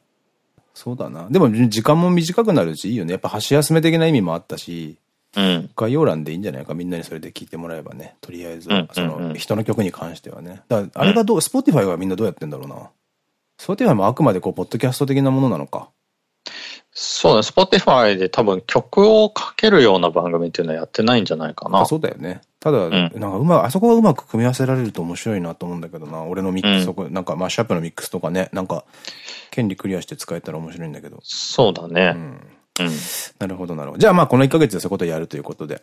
そうだな。でも時間も短くなるしいいよね。やっぱ箸休め的な意味もあったし、うん、概要欄でいいんじゃないか。みんなにそれで聞いてもらえばね。とりあえず、その人の曲に関してはね。だあれがどう、 Spotify はみんなどうやってんだろうな。Spotify もあくまでこう、ポッドキャスト的なものなのか。そうだ、 Spotify で多分曲をかけるような番組っていうのはやってないんじゃないかな。そうだよね。ただ、うん、なんかうま、あそこはうまく組み合わせられると面白いなと思うんだけどな。俺のミックスとか、うん、なんかマッシュアップのミックスとかね、なんか、権利クリアして使えたら面白いんだけど。そうだね。うん。うん、なるほど、なるほど。じゃあまあこの1ヶ月でそういうことをやるということで。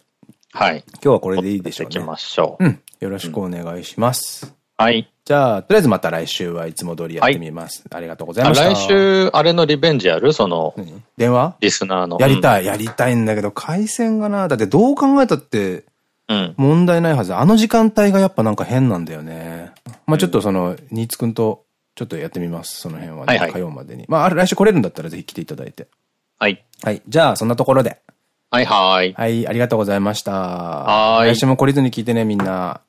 はい。今日はこれでいいでしょうね。行きましょう。うん。よろしくお願いします。はい。じゃあ、とりあえずまた来週はいつも通りやってみます。はい、ありがとうございました。来週、あれのリベンジやるその、電話？リスナーの。やりたい、やりたいんだけど、回線がな、だってどう考えたって、問題ないはず。あの時間帯がやっぱなんか変なんだよね。まあちょっとその、新津くんと、ちょっとやってみます。その辺はね。火曜までに。まあ、来週来れるんだったらぜひ来ていただいて。はい。はい。じゃあ、そんなところで。はいはい。はい、ありがとうございました。はい。来週も懲りずに聞いてね、みんな。